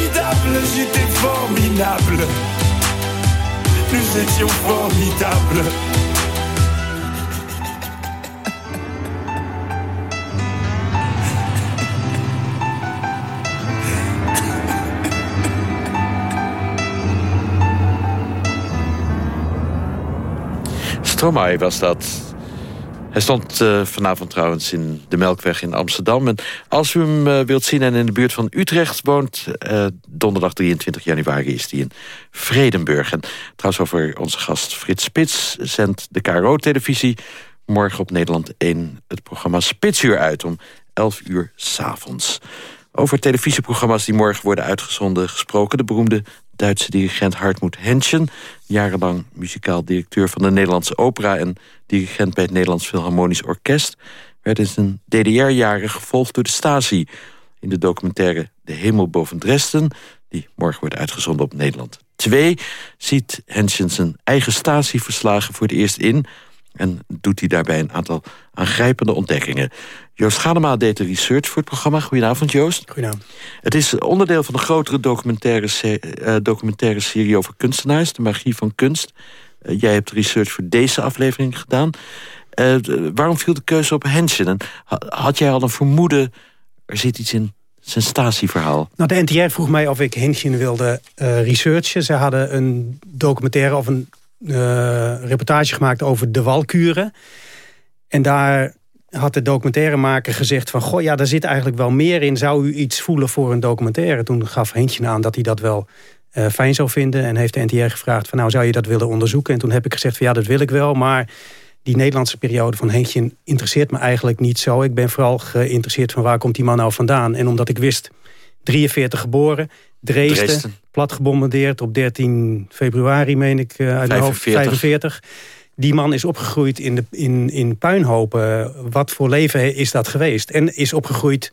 j'étais formidable. Nous étions formidables. Stromae was dat. Hij stond uh, vanavond trouwens in de Melkweg in Amsterdam. En als u hem uh, wilt zien en in de buurt van Utrecht woont... Uh, donderdag 23 januari is hij in Vredenburg. En trouwens over onze gast Frits Spits zendt de KRO-televisie... morgen op Nederland 1 het programma Spitsuur uit om 11 uur s'avonds. Over televisieprogramma's die morgen worden uitgezonden gesproken... de beroemde Duitse dirigent Hartmut Henschen... jarenlang muzikaal directeur van de Nederlandse Opera... en dirigent bij het Nederlands Philharmonisch Orkest... werd in zijn DDR-jaren gevolgd door de Stasi. In de documentaire De Hemel boven Dresden... die morgen wordt uitgezonden op Nederland 2... ziet Henschen zijn eigen Stasi-verslagen voor het eerst in... en doet hij daarbij een aantal aangrijpende ontdekkingen. Joost Gadema deed de research voor het programma. Goedenavond, Joost. Goedenavond. Het is onderdeel van een grotere documentaire, se uh, documentaire serie over kunstenaars... de magie van kunst. Uh, jij hebt research voor deze aflevering gedaan. Uh, waarom viel de keuze op Henschen? En had jij al een vermoeden, er zit iets in sensatieverhaal. Nou, de NTR vroeg mij of ik Hintje wilde researchen. Ze hadden een documentaire of een reportage gemaakt over de walkuren. En daar had de documentairemaker gezegd van... goh, ja, daar zit eigenlijk wel meer in. Zou u iets voelen voor een documentaire? Toen gaf Hintje aan dat hij dat wel uh, fijn zou vinden. En heeft de NTR gevraagd van, nou, zou je dat willen onderzoeken? En toen heb ik gezegd van, ja, dat wil ik wel, maar die Nederlandse periode van Henkje interesseert me eigenlijk niet zo. Ik ben vooral geïnteresseerd van waar komt die man nou vandaan. En omdat ik wist, 43 geboren, Dresden, Dresden. Plat gebombardeerd op 13 februari, meen ik, uh, uit 45. hoofd, 45. Die man is opgegroeid in, de, in, in puinhopen. Wat voor leven is dat geweest? En is opgegroeid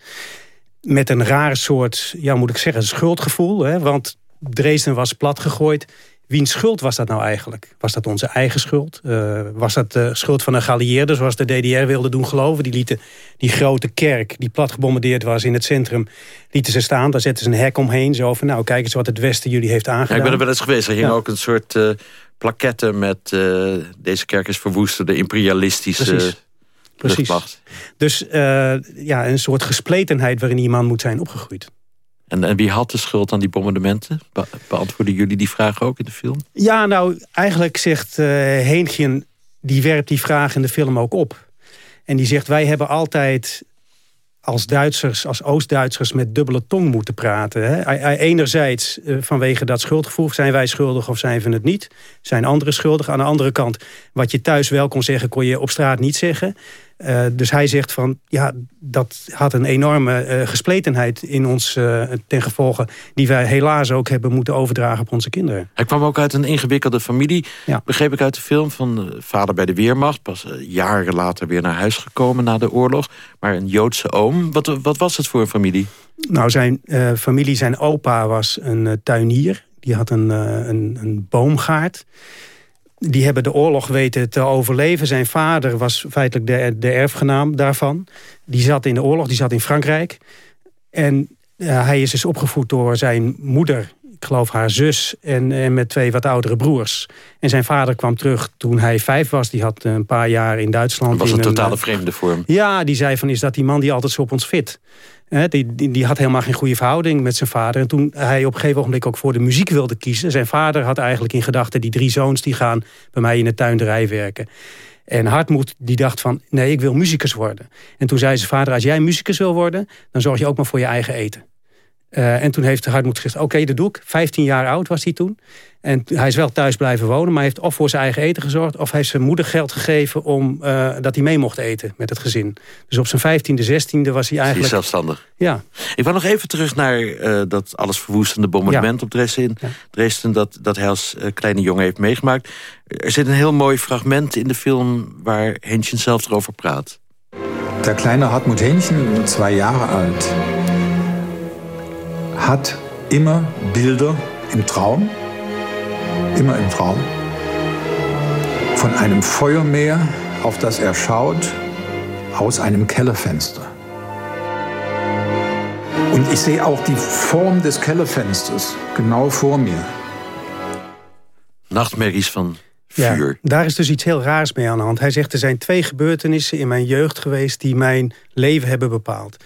met een rare soort, ja moet ik zeggen, schuldgevoel. Hè? Want Dresden was plat gegooid. Wiens schuld was dat nou eigenlijk? Was dat onze eigen schuld? Uh, was dat de schuld van een geallieerde, zoals de DDR wilde doen geloven? Die lieten die grote kerk, die plat gebombardeerd was in het centrum... lieten ze staan, daar zetten ze een hek omheen. Zo van, nou, kijk eens wat het Westen jullie heeft aangedaan. Ja, ik ben er wel eens geweest. Er hing ook een soort uh, plaketten met... Uh, deze kerk is verwoest door de imperialistische... Precies. Precies. Dus ja, een soort gespletenheid waarin iemand moet zijn opgegroeid. En, wie had de schuld aan die bombardementen? Be beantwoorden jullie die vraag ook in de film? Ja, nou, eigenlijk zegt uh, die werpt die vraag in de film ook op. En die zegt, wij hebben altijd als Duitsers, als Oost-Duitsers met dubbele tong moeten praten. Hè? Enerzijds eh, vanwege dat schuldgevoel, zijn wij schuldig of zijn we het niet? Zijn anderen schuldig? Aan de andere kant, wat je thuis wel kon zeggen, kon je op straat niet zeggen. Uh, dus hij zegt van, ja, dat had een enorme uh, gespletenheid in ons uh, ten gevolge... die wij helaas ook hebben moeten overdragen op onze kinderen. Hij kwam ook uit een ingewikkelde familie, ja. begreep ik uit de film... van vader bij de Weermacht, pas jaren later weer naar huis gekomen na de oorlog. Maar een Joodse oom, wat, wat was het voor een familie? Nou, zijn familie, zijn opa was een tuinier. Die had een, een, een boomgaard die hebben de oorlog weten te overleven. Zijn vader was feitelijk de, de erfgenaam daarvan. Die zat in de oorlog, die zat in Frankrijk. En uh, hij is dus opgevoed door zijn moeder, ik geloof haar zus... En, en met twee wat oudere broers. En zijn vader kwam terug toen hij vijf was. Die had een paar jaar in Duitsland... Dat was een totale een, vreemde vorm. Ja, die zei van, is dat die man die altijd zo op ons fit? Die, die, had helemaal geen goede verhouding met zijn vader. En toen hij op een gegeven ogenblik ook voor de muziek wilde kiezen... zijn vader had eigenlijk in gedachten... die drie zoons die gaan bij mij in de tuinderij werken. En Hartmoed die dacht van, nee, ik wil muzikus worden. En toen zei zijn vader, als jij muzikus wil worden... dan zorg je ook maar voor je eigen eten. Uh, en toen heeft Hartmoed gezegd, oké, dat doe ik. 15 jaar oud was hij toen. En hij is wel thuis blijven wonen, maar heeft of voor zijn eigen eten gezorgd... of hij heeft zijn moeder geld gegeven om, uh, dat hij mee mocht eten met het gezin. Dus op zijn 15e, 16e was hij eigenlijk... zelfstandig. Ja. Ik wil nog even terug naar uh, dat alles verwoestende bombardement ja. op Dresden. Ja. Dresden dat, dat hij als kleine jongen heeft meegemaakt. Er zit een heel mooi fragment in de film waar Hensjen zelf erover praat. Der kleine Hartmut Hähnchen, zwei Jahre alt, hat immer Bilder im Traum immer im Traum, von einem Feuermeer, auf das er schaut, aus einem Kellerfenster. Und ich sehe auch die Form des Kellerfensters genau vor mir. Nachtmerries van vuur. Ja, daar is dus iets heel raars mee aan de hand. Hij zegt er zijn twee gebeurtenissen in mijn jeugd geweest... die mijn leven hebben bepaald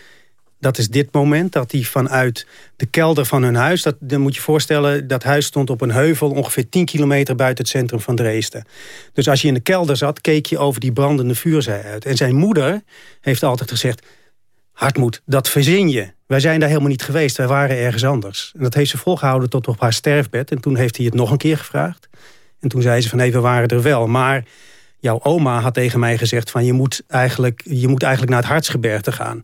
dat is dit moment, dat hij vanuit de kelder van hun huis... Dat, dan moet je voorstellen, dat huis stond op een heuvel... ongeveer 10 kilometer buiten het centrum van Dresden. Dus als je in de kelder zat, keek je over die brandende vuurzij uit. En zijn moeder heeft altijd gezegd... Hartmoed, dat verzin je. Wij zijn daar helemaal niet geweest, wij waren ergens anders. En dat heeft ze volgehouden tot op haar sterfbed. En toen heeft hij het nog een keer gevraagd. En toen zei ze van, we waren er wel. Maar jouw oma had tegen mij gezegd... van je moet eigenlijk, je moet eigenlijk naar het Hartsgebergte gaan...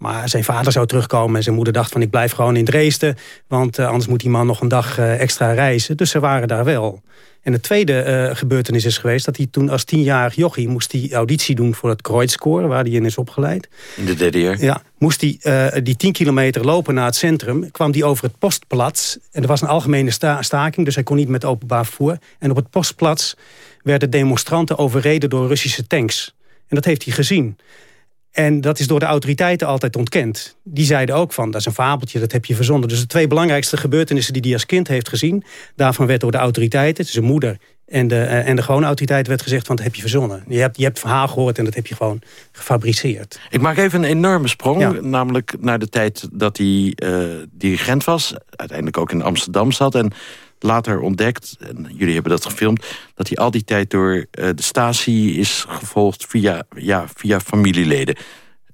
Maar zijn vader zou terugkomen en zijn moeder dacht van ik blijf gewoon in Dresden. Want uh, anders moet die man nog een dag uh, extra reizen. Dus ze waren daar wel. En de tweede uh, gebeurtenis is geweest dat hij toen als tienjarig jochie... moest hij auditie doen voor het Kreuzkoor, waar hij in is opgeleid. In de DDR? Ja, moest hij die tien kilometer lopen naar het centrum... kwam hij over het postplaats. En er was een algemene sta staking, dus hij kon niet met openbaar vervoer. En op het postplaats werden demonstranten overreden door Russische tanks. En dat heeft hij gezien. En dat is door de autoriteiten altijd ontkend. Die zeiden ook van, dat is een fabeltje, dat heb je verzonnen. Dus de twee belangrijkste gebeurtenissen die hij als kind heeft gezien... daarvan werd door de autoriteiten, zijn moeder en de, eh, en de gewone autoriteit werd gezegd van dat heb je verzonnen. Je hebt, je hebt het verhaal gehoord en dat heb je gewoon gefabriceerd. Ik maak even een enorme sprong. Namelijk naar de tijd dat hij uh, dirigent was. Uiteindelijk ook in Amsterdam zat. En later ontdekt, en jullie hebben dat gefilmd... dat hij al die tijd door uh, de Stasi is gevolgd via, ja, via familieleden.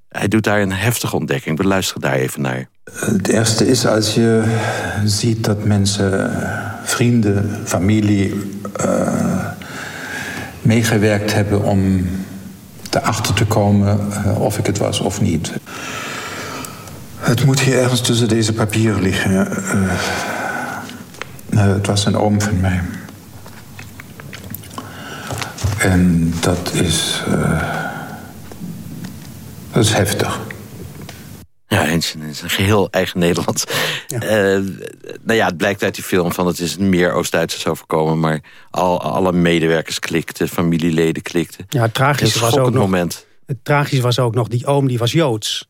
Hij doet daar een heftige ontdekking. We luisteren daar even naar. Het eerste is als je ziet dat mensen, vrienden, familie... Uh, meegewerkt hebben om erachter te komen of ik het was of niet. Het moet hier ergens tussen deze papieren liggen. Het was een oom van mij. En dat is... dat is heftig. Ja, het is een geheel eigen Nederlands. Ja. Uh, nou ja, het blijkt uit die film van het is meer Oost-Duitsers overkomen... maar al, alle medewerkers klikten, familieleden klikten. Ja, het tragische was ook nog, moment. Het tragische was ook nog, die oom die was Joods.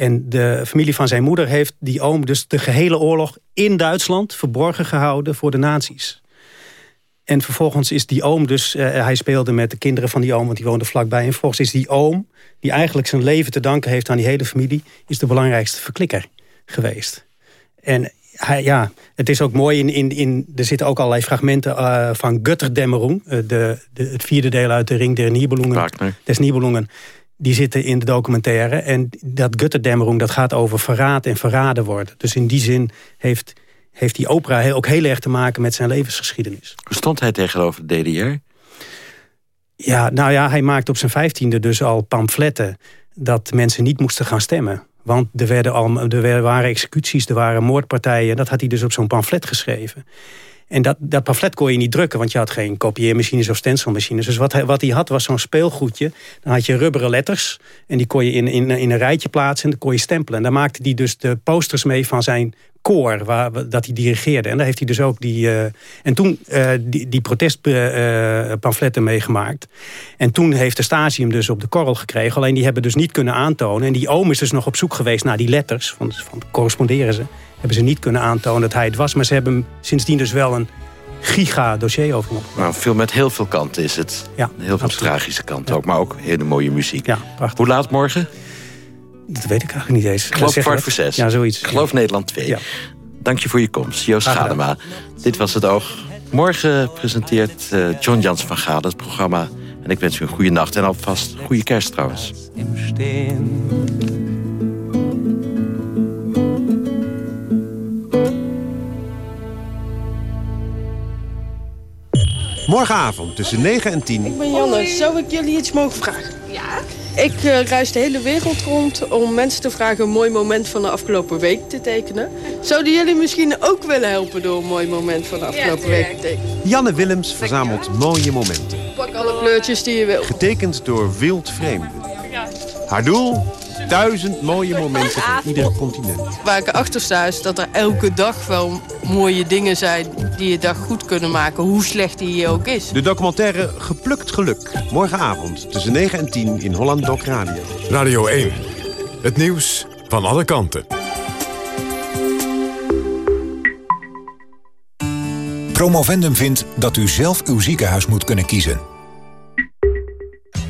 En de familie van zijn moeder heeft die oom dus de gehele oorlog in Duitsland verborgen gehouden voor de nazi's. En vervolgens is die oom dus, uh, hij speelde met de kinderen van die oom, want die woonde vlakbij. En vervolgens is die oom, die eigenlijk zijn leven te danken heeft aan die hele familie, is de belangrijkste verklikker geweest. En hij, ja, het is ook mooi, in, in, in, er zitten ook allerlei fragmenten uh, van Götterdämmerung, uh, de, de, het vierde deel uit de Ring der Nibelungen, des Nibelungen die zitten in de documentaire. En dat Götterdämmerung, dat gaat over verraad en verraden worden. Dus in die zin heeft, heeft die opera ook heel erg te maken met zijn levensgeschiedenis. Hoe stond hij tegenover de DDR? Ja, nou ja, hij maakte op zijn vijftiende dus al pamfletten... dat mensen niet moesten gaan stemmen. Want er, werden al, er waren executies, er waren moordpartijen. Dat had hij dus op zo'n pamflet geschreven. En dat, dat pamflet kon je niet drukken, want je had geen kopieermachines of stencilmachines. Dus wat hij, wat hij had was zo'n speelgoedje. Dan had je rubberen letters en die kon je in, in, in een rijtje plaatsen en dan kon je stempelen. En daar maakte hij dus de posters mee van zijn koor waar, dat hij dirigeerde. En daar heeft hij dus ook die... Uh, en toen uh, die, die protestpamfletten meegemaakt. En toen heeft de stasi hem dus op de korrel gekregen. Alleen die hebben dus niet kunnen aantonen. En die oom is dus nog op zoek geweest naar die letters. Van, van corresponderen ze hebben ze niet kunnen aantonen dat hij het was. Maar ze hebben sindsdien dus wel een giga dossier over hem Nou, film met heel veel kanten is het. Ja, heel veel absoluut. tragische kanten ook, maar ook hele mooie muziek. Ja, prachtig. Hoe laat morgen? Dat weet ik eigenlijk niet eens. Ik geloof kwart voor zes. Ja, zoiets. Ik geloof Nederland 2. Ja. Dank je voor je komst, Joost Gadema. Dit was Het Oog. Morgen presenteert uh, John Jans van Gade het programma. En ik wens u een goede nacht en alvast goede kerst trouwens. Morgenavond tussen 9 en 10. Ik ben Janne. Zou ik jullie iets mogen vragen? Ja. Ik uh, reis de hele wereld rond om mensen te vragen een mooi moment van de afgelopen week te tekenen. Zouden jullie misschien ook willen helpen door een mooi moment van de afgelopen ja, week te tekenen? Janne Willems verzamelt mooie momenten. Pak alle kleurtjes die je wil. Getekend door wildvreemden. Haar doel? Duizend mooie momenten van ieder continent. Waar ik achter sta is dat er elke dag wel mooie dingen zijn... die je dag goed kunnen maken, hoe slecht die ook is. De documentaire Geplukt Geluk. Morgenavond tussen 9 en 10 in Holland Doc Radio. Radio 1. Het nieuws van alle kanten. Promovendum vindt dat u zelf uw ziekenhuis moet kunnen kiezen.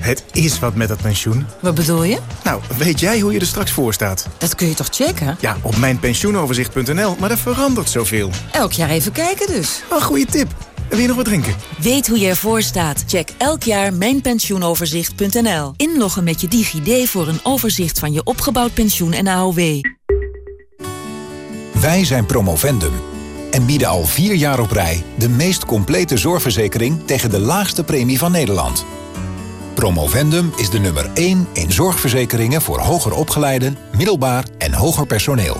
Het is wat met dat pensioen. Wat bedoel je? Nou, weet jij hoe je er straks voor staat? Dat kun je toch checken? Ja, op mijnpensioenoverzicht.nl, maar dat verandert zoveel. Elk jaar even kijken dus. Een goede tip. Wil je nog wat drinken? Weet hoe je ervoor staat? Check elk jaar mijnpensioenoverzicht.nl. Inloggen met je DigiD voor een overzicht van je opgebouwd pensioen en AOW. Wij zijn Promovendum en bieden al vier jaar op rij... de meest complete zorgverzekering tegen de laagste premie van Nederland. Promovendum is de nummer 1 in zorgverzekeringen voor hoger opgeleiden, middelbaar en hoger personeel.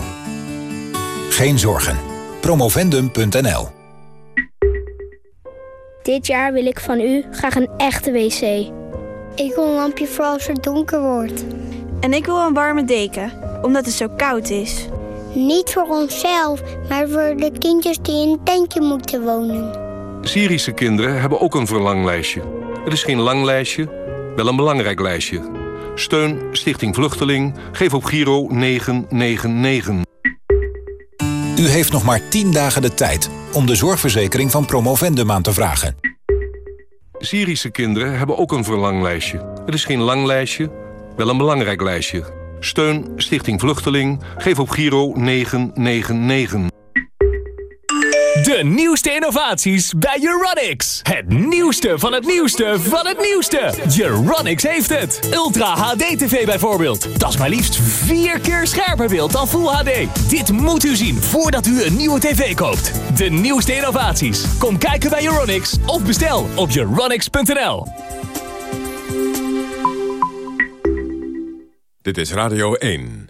Geen zorgen. Promovendum.nl Dit jaar wil ik van u graag een echte wc. Ik wil een lampje voor als het donker wordt. En ik wil een warme deken, omdat het zo koud is. Niet voor onszelf, maar voor de kindjes die in een tentje moeten wonen. Syrische kinderen hebben ook een verlanglijstje. Het is geen lang lijstje, wel een belangrijk lijstje. Steun Stichting Vluchteling. Geef op Giro 999. U heeft nog maar 10 dagen de tijd om de zorgverzekering van Promovendum aan te vragen. Syrische kinderen hebben ook een verlanglijstje. Het is geen lang lijstje, wel een belangrijk lijstje. Steun Stichting Vluchteling. Geef op Giro 999. De nieuwste innovaties bij Euronics. Het nieuwste van het nieuwste van het nieuwste. Euronics heeft het. Ultra HD TV bijvoorbeeld. Dat is maar liefst vier keer scherper beeld dan Full HD. Dit moet u zien voordat u een nieuwe tv koopt. De nieuwste innovaties. Kom kijken bij Euronics of bestel op euronics.nl. Dit is Radio 1.